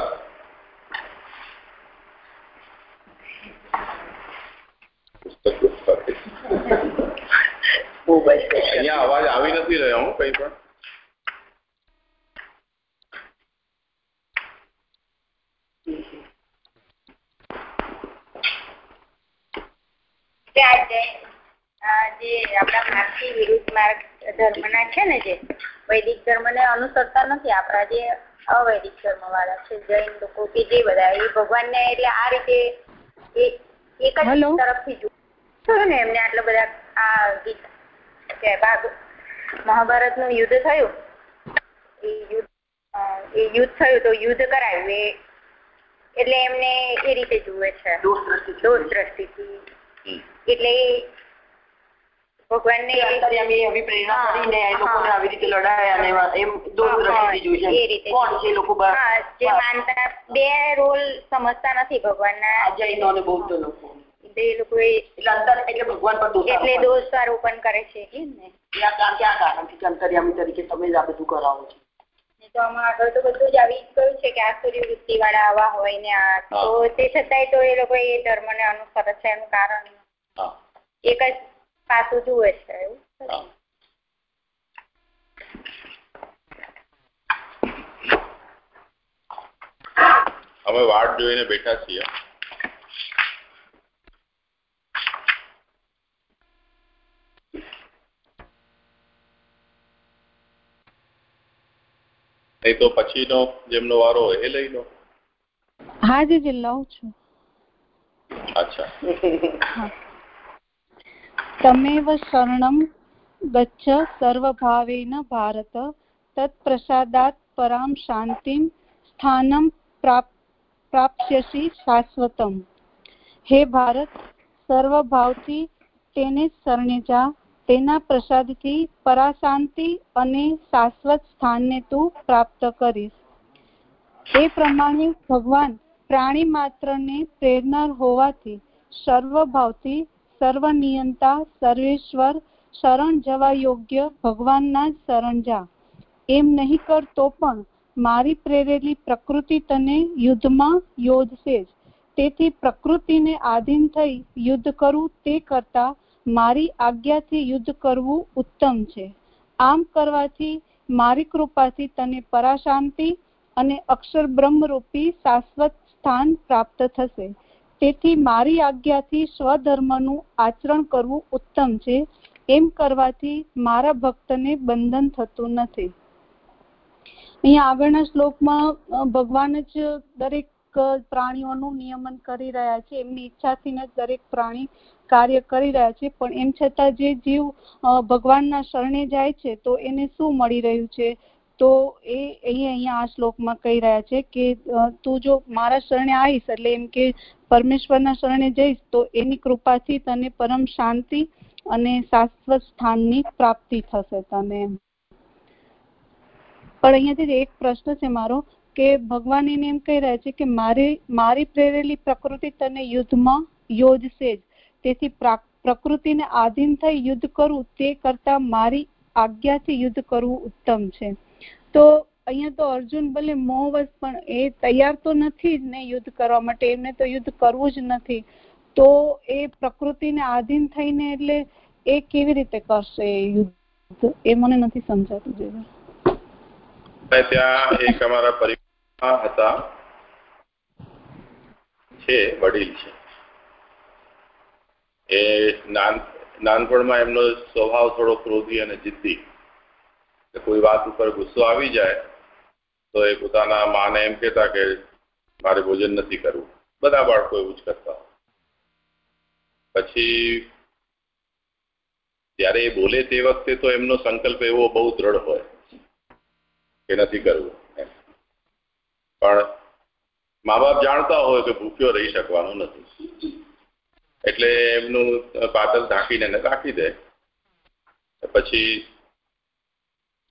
S2: અહીંયા અવાજ આવી નથી રહ્યો હું કઈ પણ.
S8: આ જૈન આ જે આપણા માર્ગથી વિરુદ્ધ માર્ગ ધર્મના છે ને જે વૈદિક ધર્મને અનુસરતા નથી આપણા જે અવૈદિક ધર્મ વાળા છે જૈન લોકો કે જે બધા એ ભગવાનને એટલે આ રીતે એક જ તરફથી જોયું ને એમને આટલા બધા આ ગીત કે ભાગ મહાભારતનું યુદ્ધ થયું. એ યુદ્ધ એ યુદ્ધ થયું તો યુદ્ધ કરાયું. એ એટલે એમને એ રીતે જુએ છે.
S3: દોષ
S8: દ્રષ્ટિથી એટલે ભગવાનને
S3: કરીને એ લોકોને આવી રીતે લડાય એમ છે. કોણ છે લોકો
S8: જે માનતા બે રોલ સમજતા નથી ભગવાનના.
S3: જૈનો અને બૌદ્ધ લોકો.
S8: એ લોકો
S3: એટલે ભગવાન પર દોષ
S8: એટલે દોષ આરોપણ કરે છે એમ ને.
S3: કારણ કે આ કારણથી અંતર્યામી તરીકે તમે જ આ બધું કરાવો છો.
S8: તો આમાં આગળ તો બધું જ આવી ગયું છે કે આ સૂર્યવૃત્તિ વાળા આવા હોય ને આ. તો તે છતાંય તો એ લોકો એ ધર્મ ને અનુસરે છે એનું કારણ. એક જ પાસું જુએ છે એવું
S2: અમે વાટ જોઈને બેઠા છીએ. નહીં તો પછીનો જેમનો વારો હોય એ લઈ લો.
S5: હા જીજી લઉં છું.
S2: અચ્છા.
S5: તમેવ શરણમ ગચ્છ સર્વભાવેન ભારત તત્પ્રસાદાત પરામ શાંતિમ સ્થાનમ પ્રાપ પ્રાપ્સ્યસી શાશ્વતમ હે ભારત સર્વભાવથી તેને જ શરણે જા તેના પ્રસાદથી પરાશાંતિ અને શાશ્વત સ્થાનને તું પ્રાપ્ત કરીશ એ પ્રમાણે ભગવાન પ્રાણી માત્રને પ્રેરનાર હોવાથી સર્વભાવથી સર્વનિયંતા, સર્વેશ્વર, શરણ જવા યોગ્ય, ભગવાનના શરણ જા. એમ નહીં કર તો પણ મારી પ્રેરેલી પ્રકૃતિ તને યુદ્ધમાં યોજશે જ. તેથી પ્રકૃતિને આધીન થઈ યુદ્ધ કરવું તે કરતા મારી આજ્ઞાથી યુદ્ધ કરવું ઉત્તમ છે. આમ કરવાથી મારી કૃપાથી તને પરાશાંતિ અને અક્ષર બ્રહ્મરૂપી શાશ્વત સ્થાન પ્રાપ્ત થશે. તેથી મારી આજ્ઞાથી સ્વધર્મનું આચરણ કરવું ઉત્તમ છે. એમ કરવાથી મારા ભક્તને બંધન થતું નથી. અહીંયા આગળના શ્લોકમાં ભગવાન જ દરેક પ્રાણીઓનું નિયમન કરી રહ્યા છે. એમની ઈચ્છાથી જ દરેક પ્રાણી કાર્ય કરી રહ્યા છે. પણ એમ છતાં જે જીવ ભગવાનના શરણે જાય છે, તો એને શું મળી રહ્યું છે? તો એ અહીંયા અહીંયા આ શ્લોકમાં કહી રહ્યા છે કે તું જો મારા શરણે આવીશ, એટલે એમ કે પરમેશ્વરના શરણે જઈશ, તો એની કૃપાથી તને પરમ શાંતિ અને શાશ્વત સ્થાનની પ્રાપ્તિ થશે તને. પણ અહીંયાથી એક પ્રશ્ન છે મારો, કે ભગવાન એને એમ કહી રહ્યા છે કે મારી મારી પ્રેરેલી પ્રકૃતિ તને યુદ્ધમાં યોજશે જ. તેથી પ્રકૃતિને આધીન થઈ યુદ્ધ કરવું તે કરતા મારી આજ્ઞાથી યુદ્ધ કરવું ઉત્તમ છે. તો અહીંયા તો અર્જુન ભલે મોહવશ પણ એ તૈયાર તો નથી જ ને યુદ્ધ કરવા માટે. એમને તો યુદ્ધ કરવું જ નથી. તો એ પ્રકૃતિને આધીન થઈને એટલે એ કેવી રીતે કરશે યુદ્ધ? એ મને નથી સમજાતું જેવું
S2: ત્યાં એક અમારા પરિવાર હતા. છે, વડીલ છે. એ નાનપણમાં એમનો સ્વભાવ થોડો ક્રોધી અને જિદ્દી. કોઈ વાત ઉપર ગુસ્સો આવી જાય, તો એ પોતાના માને એમ કહેતા કે મારે ભોજન નથી કરવું. બધા બાળકો એવું જ કરતા પછી ત્યારે એ બોલે તે વખતે તો એમનો સંકલ્પ એવો બહુ દ્રઢ હોય કે નથી કરવું પણ મા બાપ જાણતા હોય કે ભૂખ્યો રહી શકવાનું નથી. એટલે એમનું પાતળ ઢાંકીને રાખી દે. પછી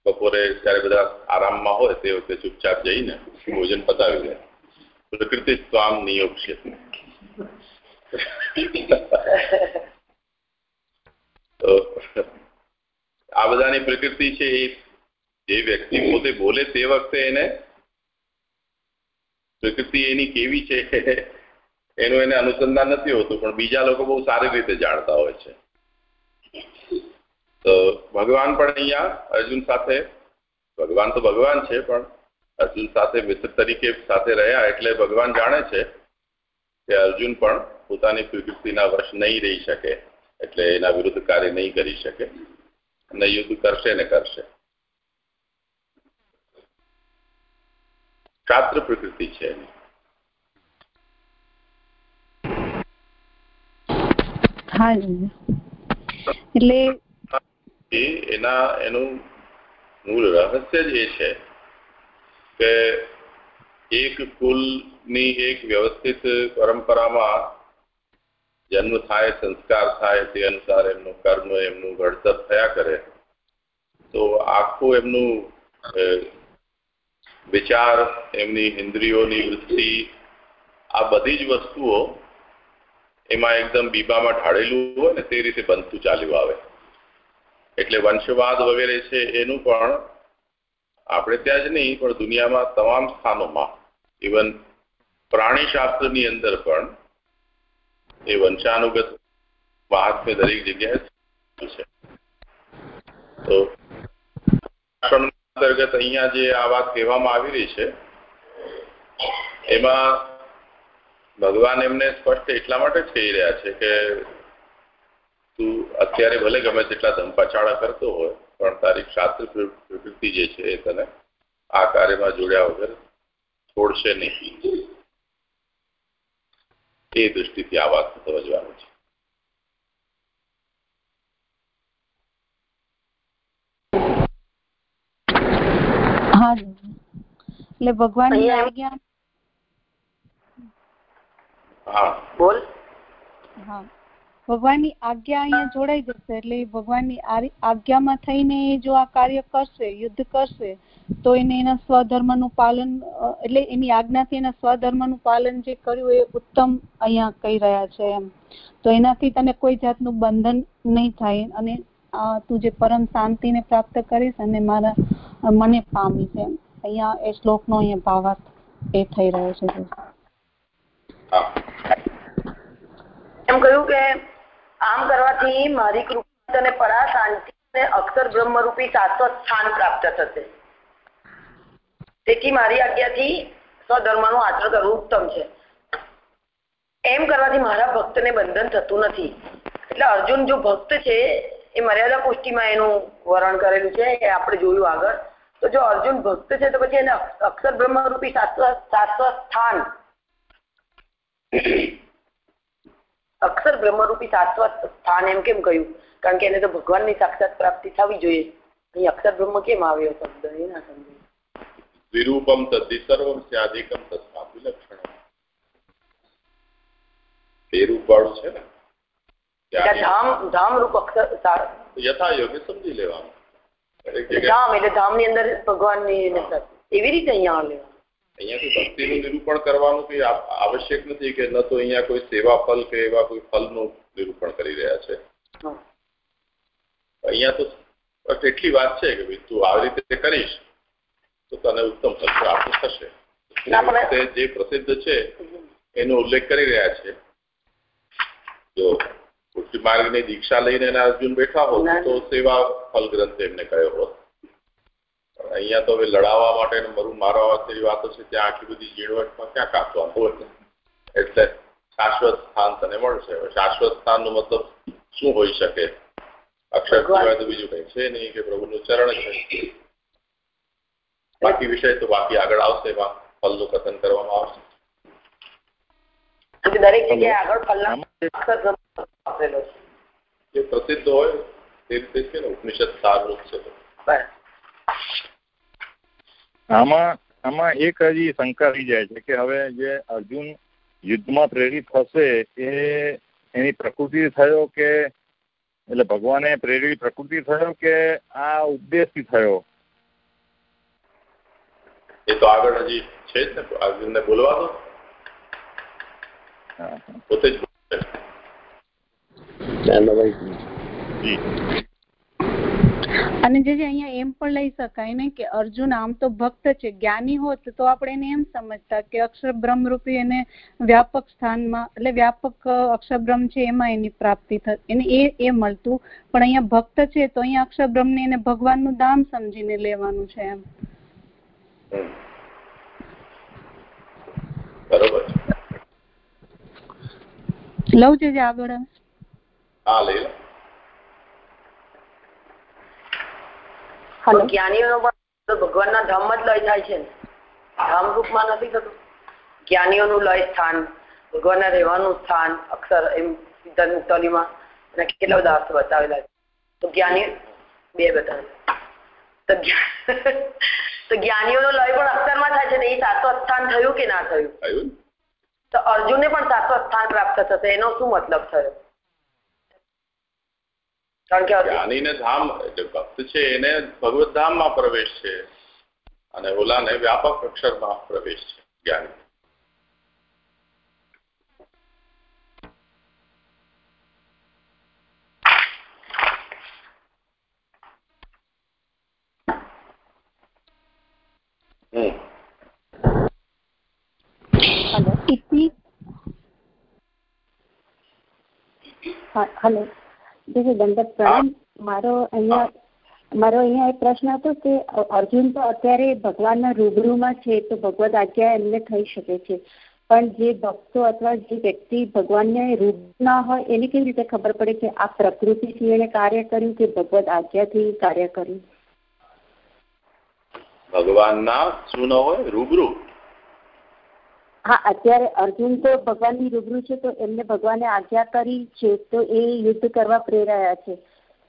S2: બપોરે ત્યારે બધા આરામમાં હોય તે વખતે ચૂપચાપ જઈને ભોજન પતાવી દે પ્રકૃતિ સ્વામ નિયોગ છે. આ બધાની પ્રકૃતિ છે એ જે વ્યક્તિ પોતે બોલે તે વખતે એને પ્રકૃતિ એની કેવી છે એનું એને અનુસંધાન નથી હોતું, પણ બીજા લોકો બહુ સારી રીતે જાણતા હોય છે. તો ભગવાન પણ અહીંયા અર્જુન સાથે, ભગવાન તો ભગવાન છે, પણ અર્જુન સાથે મિત્ર તરીકે સાથે રહ્યા એટલે ભગવાન જાણે છે કે અર્જુન પણ પોતાની પ્રકૃતિના વશ નહીં રહી શકે, એટલે એના વિરુદ્ધ કાર્ય નહીં કરી શકે. અને યુદ્ધ કરશે ને કરશે. કાત્ર પ્રકૃતિ છે.
S5: એટલે
S2: એના, એનું મૂળ રહસ્ય જ એ છે કે એક કુલની એક વ્યવસ્થિત પરંપરામાં જન્મ થાય, સંસ્કાર થાય તે અનુસાર એમનું કર્મ, એમનું ઘડતર થયા કરે. તો આખું એમનું વિચાર, એમની ઇન્દ્રિયોની વૃત્તિ, આ બધી જ વસ્તુઓ એમાં એકદમ બીબામાં ઢાળેલું હોય ને તે રીતે બનતું ચાલ્યું આવે. એટલે વંશવાદ વગેરે છે એનું પણ આપણે ત્યાં જ નહીં, પણ દુનિયામાં તમામ સ્થાનોમાં ઇવન પ્રાણીશાસ્ત્રની અંદર પણ એ વંશાનુગત મહાત્મ્ય દરેક જગ્યાએ છે. તો અંતર્ગત અહીંયા જે આ વાત કહેવામાં આવી રહી છે, એમાં ભગવાન એમને સ્પષ્ટ એટલા માટે કહી રહ્યા છે કે તું અત્યારે ભલે ગમે તેટલા ધંપાચાળા કરતો હોય પણ તારી શાસ્ત્ર પ્રવૃત્તિ જે છે એ તને આ કાર્યમાં જોડ્યા વગર છોડશે નહીં. એ દૃષ્ટિથી આ વાત સમજવાનું છે.
S5: હા એટલે ભગવાનની આજ્ઞા
S2: હા
S3: બોલ.
S5: હા. ભગવાનની આજ્ઞા અહીંયા જોડાઈ જશે એટલે ભગવાનની આજ્ઞામાં થઈને જો આ કાર્ય કરશે, યુદ્ધ કરશે, તો એને એના સ્વધર્મનું પાલન એટલે એની આજ્ઞાથી એના સ્વધર્મનું પાલન જે કર્યું એ ઉત્તમ અહીંયા કહી રહ્યા છે એમ. તો એનાથી તને કોઈ જાતનું બંધન નહીં થાય અને તું જે પરમ શાંતિને પ્રાપ્ત કરીશ અને મારા મને પામીશ એમ. અહીંયા એ શ્લોકનો અહીંયા ભાવાર્થ એ થઈ રહ્યો છે.
S3: એમ કહ્યું કે આમ કરવાથી મારી કૃપા અને પરા શાંતિ અને અક્ષર બ્રહ્મરૂપી શાશ્વત સ્થાન પ્રાપ્ત થશે. તેથી મારી આજ્ઞાથી સ્વધર્મનું આચરણ કરવું ઉત્તમ છે. એમ કરવાથી મારા ભક્તને બંધન થતું નથી. એટલે અર્જુન જો ભક્ત છે, એ મર્યાદા પુષ્ટિમાં એનું વર્ણન કરેલું છે, એ આપણે જોયું આગળ. તો જો અર્જુન ભક્ત છે, તો પછી એને અક્ષર બ્રહ્મરૂપી શાશ્વત શાશ્વત સ્થાન અક્ષર બ્રહ્મરૂપી શાશ્વત સ્થાન એમ કેમ કહ્યું? કારણ કે એને તો ભગવાનની સાક્ષાત પ્રાપ્તિ થવી જોઈએ. અહીં અક્ષર બ્રહ્મ કેમ આવ્યો શબ્દ? એ ના સમજાય.
S2: વિરૂપમ તદ્ધિ સર્વમ સ્યાધિકમ તસ્માત વિલક્ષણ બે રૂપ વાળું છે ને?
S3: ધામ ધામ રૂપ અક્ષર
S2: યથાયોગ્ય સમજી લેવાનું.
S3: ધામ એટલે ધામની અંદર ભગવાનની એવી રીતે અહીંયા લેવાનું
S2: અહીંયાથી ભક્તિનું નિરૂપણ કરવાનું કઈ આવશ્યક નથી કે ન તો અહીંયા કોઈ સેવા ફલ કે એવા કોઈ ફલનું નિરૂપણ કરી રહ્યા છે. અહીંયા તો બસ એટલી વાત છે કે ભાઈ તું આવી રીતે કરીશ તો તને ઉત્તમ ફલ પ્રાપ્ત થશે. જે પ્રસિદ્ધ છે એનો ઉલ્લેખ કરી રહ્યા છે. જો પુષ્ટિ માર્ગની દીક્ષા લઈને એના અર્જુન બેઠા હોત તો સેવા ફલ ગ્રંથ એમને કયો હોત. અહીંયા તો હવે લડાવવા માટે મરું મારવા જેવી વાતો છે ત્યાં આખી બધી ઝીણવટમાં ક્યાં કાપવાનું હોય એટલે શાશ્વત સ્થાન તને મળશે. હવે શાશ્વત સ્થાનનો મતલબ શું હોઈ શકે? અક્ષર. સિવાય તો બીજું કઈ છે નહીં કે પ્રભુનું ચરણ છે. બાકી વિષય તો બાકી આગળ આવશે. એમાં ફલનું કથન કરવામાં આવશે.
S3: દરેક જગ્યાએ આગળ ફલના
S2: જે પ્રસિદ્ધ હોય તે રીતે છે ને ઉપનિષદ સારરૂપ છે.
S3: બરાબર.
S9: આમાં આમાં એક હજી શંકા રહી જાય છે કે હવે જે અર્જુન યુદ્ધમાં પ્રેરિત થશે એ એની પ્રકૃતિ થયો કે એટલે ભગવાને પ્રેરિત પ્રકૃતિ થયો કે આ ઉદ્દેશથી થયો
S2: એ તો આગળ હજી છે જ ને અર્જુનને બોલવા દો. પોતે જ બોલશે.
S5: અને જે અહીંયા એમ પણ લઈ શકાય ને કે અર્જુન આમ તો ભક્ત છે જ્ઞાની હોત તો આપણે એને એમ સમજતા કે અક્ષર બ્રહ્મરૂપી એને વ્યાપક સ્થાનમાં એટલે વ્યાપક અક્ષર બ્રહ્મ છે એમાં એની પ્રાપ્તિ થ એને એ એ મળતું. પણ અહીંયા ભક્ત છે તો અહીંયા અક્ષર બ્રહ્મને એને ભગવાનનું દામ સમજીને લેવાનું છે એમ.
S2: બરોબર
S5: લઉં છે આગળ.
S2: હા લઈ લો.
S3: જ્ઞાનીઓનો પણ ભગવાનના ધામમાં જ લય થાય છે. ધામ રૂપમાં નથી થતું. જ્ઞાનીઓનું લય સ્થાન ભગવાનના રહેવાનું સ્થાન અક્ષર એમ સિદ્ધાંત અને કેટલા બધા અર્થ બતાવેલા છે. તો જ્ઞાની બે બતાવેલા તો જ્ઞા- જ્ઞાનીઓનો લય પણ અક્ષરમાં થાય છે ને એ સાતવ સ્થાન થયું કે ના થયું? તો અર્જુનને પણ સાતવ સ્થાન પ્રાપ્ત થશે. એનો શું મતલબ થયો? કારણ કે
S2: જ્ઞાનીને ધામ એટલે ભક્ત છે એને ભગવત ધામમાં પ્રવેશ છે અને ઓલાને વ્યાપક અક્ષરમાં પ્રવેશ છે જ્ઞાની. હમ.
S10: ઇતિ હા હલો. જી દંડક પ્રણામ મારો અહીંયા મારો અહીંયા એક પ્રશ્ન હતો કે અર્જુન તો અત્યારે ભગવાનના રૂબરૂમાં છે તો ભગવદ આજ્ઞા એમને થઈ શકે છે. પણ જે ભક્તો અથવા જે વ્યક્તિ ભગવાનને રૂપ ના હોય એને કેવી રીતે ખબર પડે કે આ પ્રકૃતિથી એને કાર્ય કર્યું કે ભગવદ આજ્ઞાથી કાર્ય કર્યું?
S2: ભગવાનના શું ન હોય રૂબરૂ.
S10: હા અત્યારે અર્જુન તો ભગવાનની રૂબરૂ છે તો એમને ભગવાને આજ્ઞા કરી છે તો એ યુદ્ધ કરવા પ્રેરાયા છે.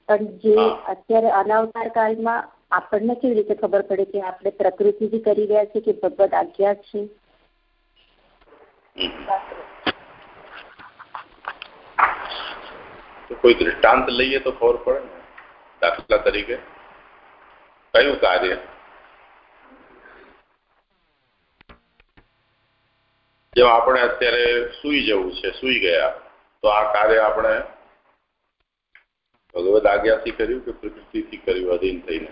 S10: પણ જે અત્યારે અનાવતાર કાળમાં આપણને કેવી રીતે ખબર પડે કે આપણે પ્રકૃતિથી કરી રહ્યા છે કે ભગવત આજ્ઞા છે?
S2: કોઈ દ્રષ્ટાંત લઈએ તો ખબર પડે ને દાખલા તરીકે. કયું કાર્ય? જેમ આપણે અત્યારે સુઈ જવું છે, સુઈ ગયા, તો આ કાર્ય આપણે ભગવદ આજ્ઞાથી કર્યું કે પ્રકૃતિથી કર્યું, અધીન થઈને?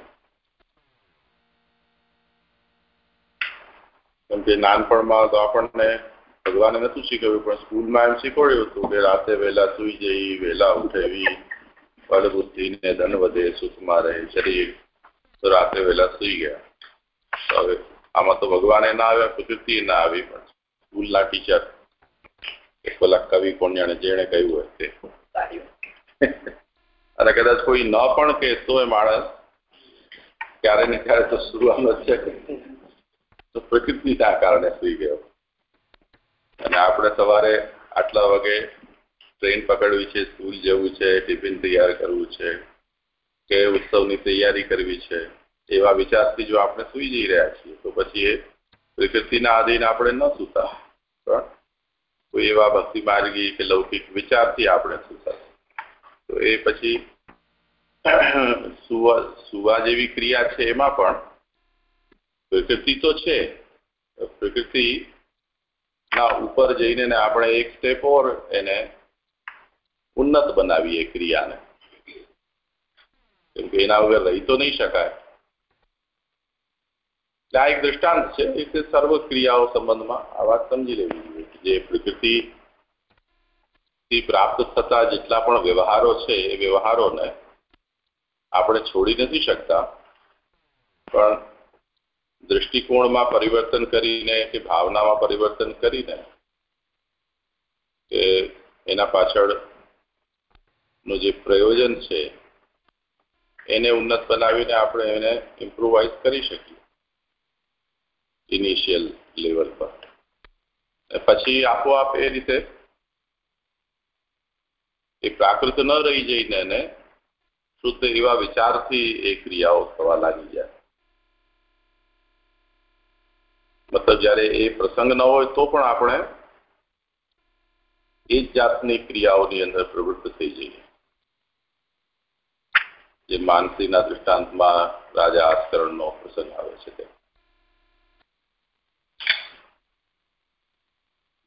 S2: કેમ કે નાનપણમાં તો આપણને ભગવાને નતું શીખવ્યું, પણ સ્કૂલમાં એમ શીખવાડ્યું હતું કે રાતે વહેલા સુઈ જઈ, વહેલા ઉઠેવી બળ બુદ્ધિને ધન વધે, સુખમાં રહે, શરીર. તો રાતે વહેલા સુઈ ગયા. હવે આમાં તો ભગવાને ના આવ્યા પ્રકૃતિ ના આવી, પણ સ્કૂલના ટીચર પેલા કવિ કોણિયાને જેણે કહ્યું હોય અને કદાચ કોઈ ન પણ કહેતો એ માણસ ક્યારે ને ક્યારે તો શરૂઆત છે. તો પ્રકૃતિના કારણે સુઈ ગયો. અને આપણે સવારે આટલા વાગે ટ્રેન પકડવી છે સ્કૂલ જવું છે ટિફિન તૈયાર કરવું છે, કે ઉત્સવની તૈયારી કરવી છે, એવા વિચારથી જો આપણે સુઈ જઈ રહ્યા છીએ, તો પછી એ પ્રકૃતિના આધીન આપણે ન સૂતા. કોઈ એવા ભક્તિ માર્ગી કે લૌકિક વિચારથી આપણે સૂતા તો એ પછી સુવા સુવા જેવી ક્રિયા છે એમાં પણ પ્રકૃતિ તો છે. પ્રકૃતિ ના ઉપર જઈને આપણે એક સ્ટેપ ઓર એને ઉન્નત બનાવીએ ક્રિયાને. કેમ કે એના વગર રહી તો નહીં શકાય. આ એક દ્રષ્ટાંત છે એટલે સર્વ ક્રિયાઓ સંબંધમાં આ વાત સમજી લેવી જોઈએ જે પ્રકૃતિ થી પ્રાપ્ત થતા જેટલા પણ વ્યવહારો છે, એ વ્યવહારોને આપણે છોડી નથી શકતા. પણ દૃષ્ટિકોણમાં પરિવર્તન કરીને કે ભાવનામાં પરિવર્તન કરીને કે એના પાછળનું જે પ્રયોજન છે, એને ઉન્નત બનાવીને આપણે એને ઇમ્પ્રુવાઇઝ કરી શકીએ. ઇનિશિયલ લેવલ પર. પછી આપોઆપ એ રીતે એ પ્રાકૃત ન રહી જઈને એને શુદ્ધ એવા વિચારથી એ ક્રિયાઓ થવા લાગી જાય. મતલબ જ્યારે એ પ્રસંગ ન હોય તો પણ આપણે એ જ જાતની ક્રિયાઓની અંદર પ્રવૃત્ત થઈ જઈએ. જે માનસીના દૃષ્ટાંતમાં રાજા આસ્કરણનો પ્રસંગ આવે છે તે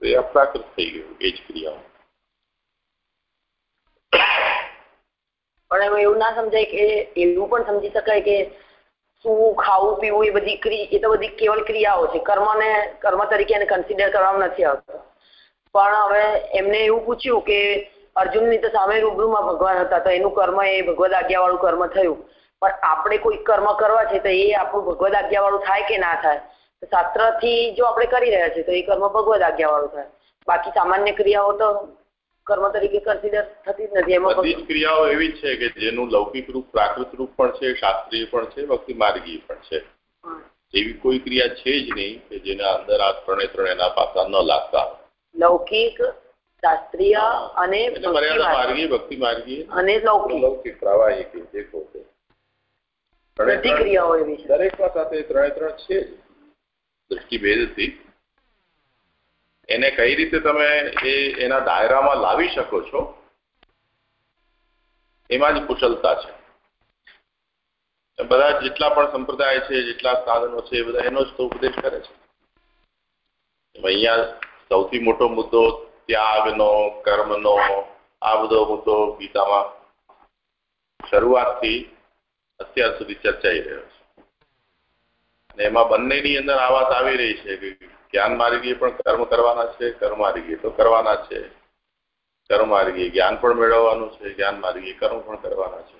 S2: એ અપ્રાકૃત થઈ ગયું એ જ ક્રિયાઓ
S3: પણ એમાં એવું ના સમજાય કે, એવું પણ સમજી શકાય કે શું ખાવું, પીવું એ બધી ક્રિયા એ તો બધી કેવલ ક્રિયાઓ છે. કર્મને, કર્મ તરીકે એને કન્સિડર કરવામાં નથી આવતું. પણ હવે એમને એવું પૂછ્યું કે અર્જુનની તો સામે રૂબરૂમાં ભગવાન હતા, તો એનું કર્મ એ ભગવદ આજ્ઞાવાળું કર્મ થયું. પણ આપણે કોઈ કર્મ કરવા છે તો એ આપણું ભગવદ આજ્ઞાવાળું થાય કે ના થાય? શાસ્ત્રથી જો આપણે કરી રહ્યા છીએ તો એ કર્મ ભગવદ આજ્ઞાવાળું થાય. બાકી સામાન્ય ક્રિયાઓ તો કર્મ તરીકે કન્સિડર થતી જ નથી એમાં
S2: બધી ક્રિયાઓ એવી છે કે જેનું લૌકિક રૂપ પ્રાકૃત રૂપ પણ છે શાસ્ત્રીય પણ છે ભક્તિ માર્ગીય પણ છે. એવી કોઈ ક્રિયા છે જ નહીં કે જેના અંદર આ ત્રણે ત્રણ એના પાસા ન લાગતા
S3: લૌકિક શાસ્ત્રીય અને
S2: મર્યાદા માર્ગીય ભક્તિ માર્ગીય
S3: અને લૌકિક.
S2: લૌકિક પ્રાવાહિક જે કહો
S3: બધી ક્રિયાઓ એવી છે.
S2: દરેકમાં સાથે ત્રણે ત્રણ છે જ. દૃષ્ટિભેદથી એને કઈ રીતે તમે એ એના દાયરામાં લાવી શકો છો, એમાં જ કુશળતા છે. બધા જેટલા પણ સંપ્રદાય છે, જેટલા સાધનો છે, એ બધા એનો જ તો ઉપદેશ કરે છે. અહીંયા સૌથી મોટો મુદ્દો ત્યાગનો, કર્મનો, આ બધો મુદ્દો ગીતામાં શરૂઆતથી અત્યાર સુધી ચર્ચાઈ રહ્યો છે. અને એમાં બંનેની અંદર આ વાત આવી રહી છે કે જ્ઞાન માર્ગીએ પણ કર્મ કરવાના છે, કર્મ માર્ગીએ તો કરવાના છે. કર્મ માર્ગીએ જ્ઞાન પણ મેળવવાનું છે, જ્ઞાન માર્ગીએ કર્મ પણ કરવાના છે.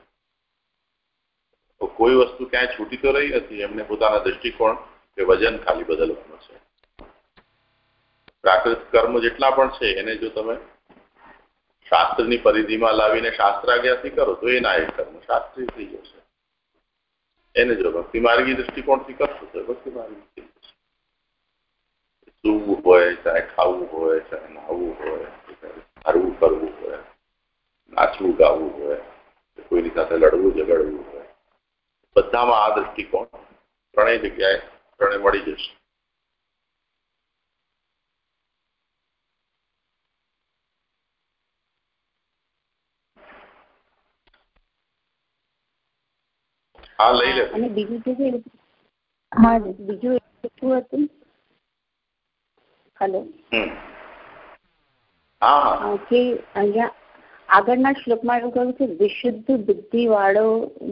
S2: તો કોઈ વસ્તુ ક્યાંય છૂટી તો રહી નથી, એમને પોતાના દ્રષ્ટિકોણ કે વજન ખાલી બદલવાનું છે. પ્રાકૃત કર્મ જેટલા પણ છે, એને જો તમે શાસ્ત્રની પરિધિમાં લાવીને શાસ્ત્રાજ્ઞાથી કરો, તો એના એ કર્મ, શાસ્ત્રી થઈ જશે. એને જો ભક્તિ માર્ગી દ્રષ્ટિકોણથી કરશો તો ભક્તિ માર્ગી સૂવું હોય, ચાહે ખાવું હોય, ચાહે નાહવું હોય, હરવું કરવું હોય, નાચવું, ગાવું હોય, કોઈની સાથે લડવું, ઝઘડવું હોય. બધામાં આ દ્રષ્ટિકોણ ત્રણેય જગ્યાએ ત્રણે મળી જશે. હા લઈ લે.
S10: અને બીજું જે છે? હા બીજું શું હતું? હેલો.
S2: હા
S10: કે અહીંયા આગળના શ્લોકમાં એવું કહ્યું છે વિશુદ્ધ બુદ્ધિ વાળો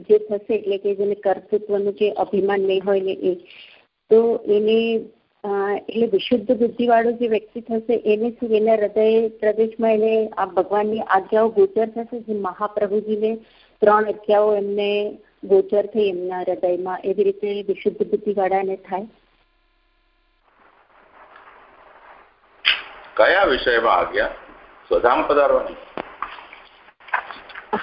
S10: જે થશે એટલે કે જેને કર્તૃત્વનું જે અભિમાન નહીં હોય ને એ. તો એને એટલે વિશુદ્ધ બુદ્ધિ વાળો જે વ્યક્તિ થશે એને શું એના હૃદય પ્રદેશમાં એને આ ભગવાનની આજ્ઞાઓ ગોચર થશે? જે મહાપ્રભુજીને ત્રણ આજ્ઞાઓ એમને ગોચર થઈ એમના હૃદયમાં એવી રીતે વિશુદ્ધ બુદ્ધિ વાળાને થાય?
S2: કયા વિષયમાં આજ્ઞા? સ્વધામ પધારવાની.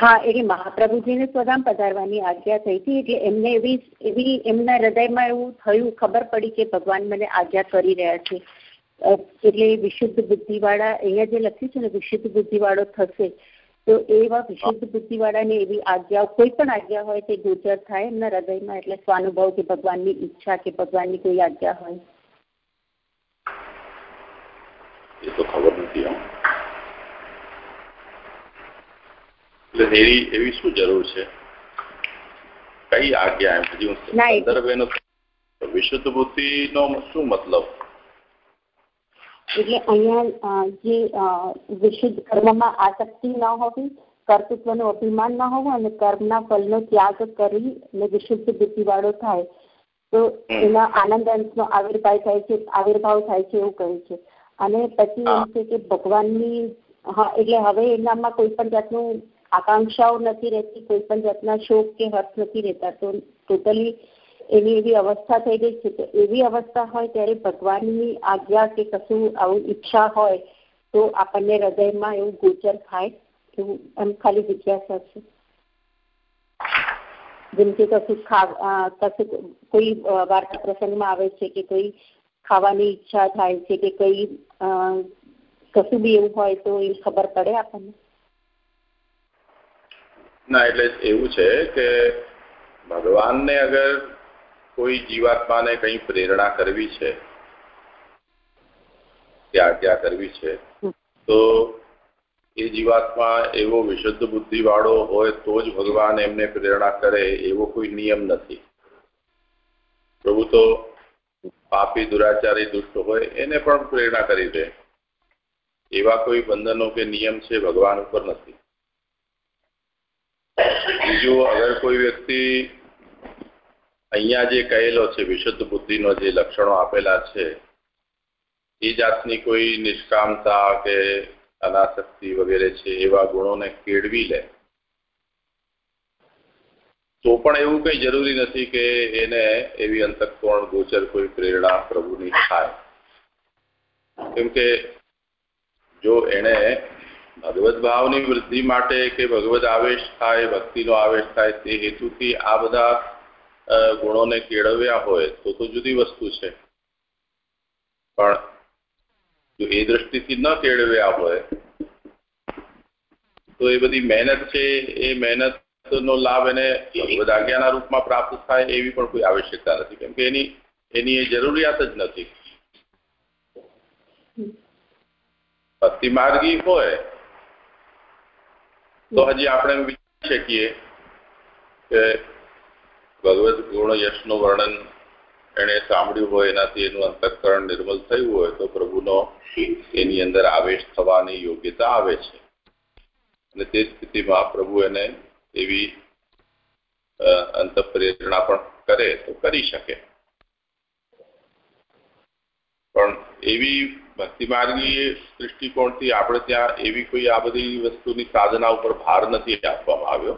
S10: હા એટલે મહાપ્રભુજીને સ્વધામ પધારવાની આજ્ઞા થઈ હતી એટલે એમને એવી એવી એમના હૃદયમાં એવું થયું ખબર પડી કે ભગવાન મને આજ્ઞા કરી રહ્યા છે. એટલે વિશુદ્ધ બુદ્ધિવાળા અહીંયા જે લખ્યું છે ને વિશુદ્ધ બુદ્ધિવાળો થશે તો એવા વિશુદ્ધ બુદ્ધિવાળાને એવી આજ્ઞા કોઈ પણ આજ્ઞા હોય તે ગોચર થાય એમના હૃદયમાં એટલે સ્વાનુભવ કે ભગવાનની ઈચ્છા કે ભગવાનની કોઈ આજ્ઞા હોય.
S2: એ તો ખબર નથી એટલે એવી એવી શું જરૂર છે? કઈ આજ્ઞા એમ? હજી સંદર્ભ એનો વિશુદ્ધ બુદ્ધિનો શું મતલબ?
S10: એટલે અહીંયા જે વિશુદ્ધ કર્મમાં આસક્તિ ન હોવી, કર્તૃત્વનું અભિમાન ન હોવું અને કર્મના ફલનો ત્યાગ કરી અને વિશુદ્ધ બુદ્ધિવાળો થાય, તો એના આનંદ અંશનો આવિર્ભાવ થાય છે, આવિર્ભાવ થાય છે એવું કહે છે. અને પછી એમ છે કે ભગવાનની, હા, એટલે હવે એનામાં કોઈ પણ જાતનું આકાંક્ષાઓ નથી રહેતી, કોઈ પણ જાતના શોક કે હર્ષ નથી રહેતા, તો ટોટલી એની એવી અવસ્થા થઈ ગઈ છે કે એવી અવસ્થા હોય ત્યારે ભગવાનની આજ્ઞા કે કશું આવું ઈચ્છા હોય તો આપણને હૃદયમાં એવું ગોચર થાય એવું એમ ખાલી જિજ્ઞાસા છે. જેમ કે કશું કશું કોઈ વાર્તા પ્રસંગમાં આવે છે કે કોઈ ખાવાની ઈચ્છા થાય છે કે કોઈ કશું બી એવું હોય તો એ ખબર પડે આપણને?
S2: ના, એટલે એવું છે કે ભગવાનને અગર કોઈ જીવાત્માને કંઈ પ્રેરણા કરવી છે? કે આજ્ઞા કરવી છે? તો એ જીવાત્મા એવો વિશુદ્ધ બુદ્ધિ વાળો હોય તો જ ભગવાન એમને પ્રેરણા કરે એવો કોઈ નિયમ નથી. પ્રભુ તો પાપી, દુરાચારી, દુષ્ટ હોય એને પણ પ્રેરણા કરી દે. એવા કોઈ બંધનો કે નિયમ છે ભગવાન ઉપર નથી. બીજું, અગર કોઈ વ્યક્તિ અહીંયા જે કહેલો છે, વિશુદ્ધ બુદ્ધિનો જે લક્ષણો આપેલા છે, એ જાતની કોઈ નિષ્કામતા કે અનાસક્તિ વગેરે છે એવા ગુણોને કેળવી લે. તો પણ એવું કંઈ જરૂરી નથી કે એને એવી અંતકોણ, ગોચર કોઈ પ્રેરણા પ્રભુની થાય. કેમ કે જો એને ભગવત ભાવની વૃદ્ધિ માટે કે ભગવદ આવેશ થાય, ભક્તિનો આવેશ થાય, તે હેતુથી આ બધા ગુણોને કેળવ્યા હોય તો તો જુદી વસ્તુ છે. પણ જો એ દ્રષ્ટિથી ન કેળવ્યા હોય તો એ બધી મહેનત છે, એ મહેનત નો લાભ એને આજ્ઞાના રૂપમાં પ્રાપ્ત થાય એવી પણ કોઈ આવશ્યકતા નથી. કેમ કે એની એની એ જરૂરિયાત જ નથી. ભક્તિ માર્ગી હોય તો હજી આપણે એમ વિચારી શકીએ કે ભગવત ગુણ યશનું વર્ણન એણે સાંભળ્યું હોય, એનાથી એનું અંતઃકરણ નિર્મલ થયું હોય, તો પ્રભુનો એની અંદર આવેશ થવાની યોગ્યતા આવે છે. અને તે સ્થિતિમાં પ્રભુ એને એવી અંતઃપ્રેરણા પણ કરે, તો કરી શકે. પણ એવી ભક્તિ માર્ગી દૃષ્ટિકોણથી આપણે ત્યાં એવી કોઈ આ બધી વસ્તુની સાધના ઉપર ભાર નથી આપવામાં આવ્યો.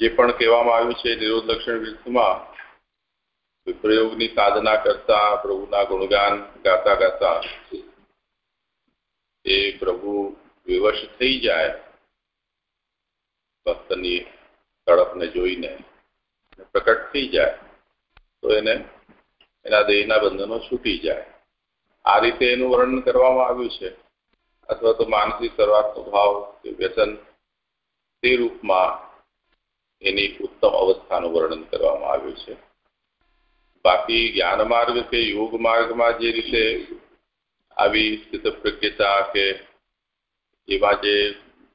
S2: જે પણ કહેવામાં આવ્યું છે નિરોધ લક્ષણ વિરુદ્ધમાં વિપ્રયોગની સાધના કરતા, પ્રભુના ગુણગાન ગાતા ગાતા એ પ્રભુ વિવશ થઈ જાય ભક્તની તડપને જોઈને પ્રકટ થઈ જાય, તો એને એના દેહના બંધનો છૂટી જાય. આ રીતે એનું વર્ણન કરવામાં આવ્યું છે. અથવા તો માનસિક સર્વાત્મ ભાવ કે વ્યસન તે રૂપમાં એની ઉત્તમ અવસ્થાનું વર્ણન કરવામાં આવ્યું છે. બાકી જ્ઞાન માર્ગ કે યોગ માર્ગમાં જે રીતે આવી સ્થિત પ્રજ્ઞતા કે એવા જે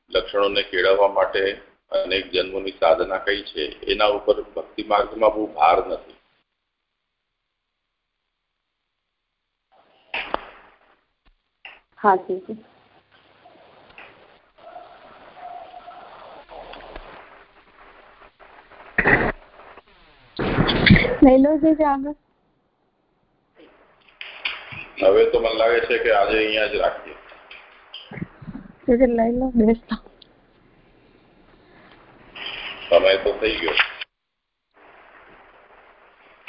S2: લક્ષણોને કેળવવા માટે અનેક જન્મોની સાધના કઈ છે, એના ઉપર ભક્તિ માર્ગમાં બહુ ભાર નથી.
S10: હા જી.
S5: લઈ લો છે આગળ.
S2: હવે તો મને લાગે છે કે આજે અહીંયા જ રાખીએ.
S5: લઈ લો બેસતા
S2: સમય તો થઈ ગયો.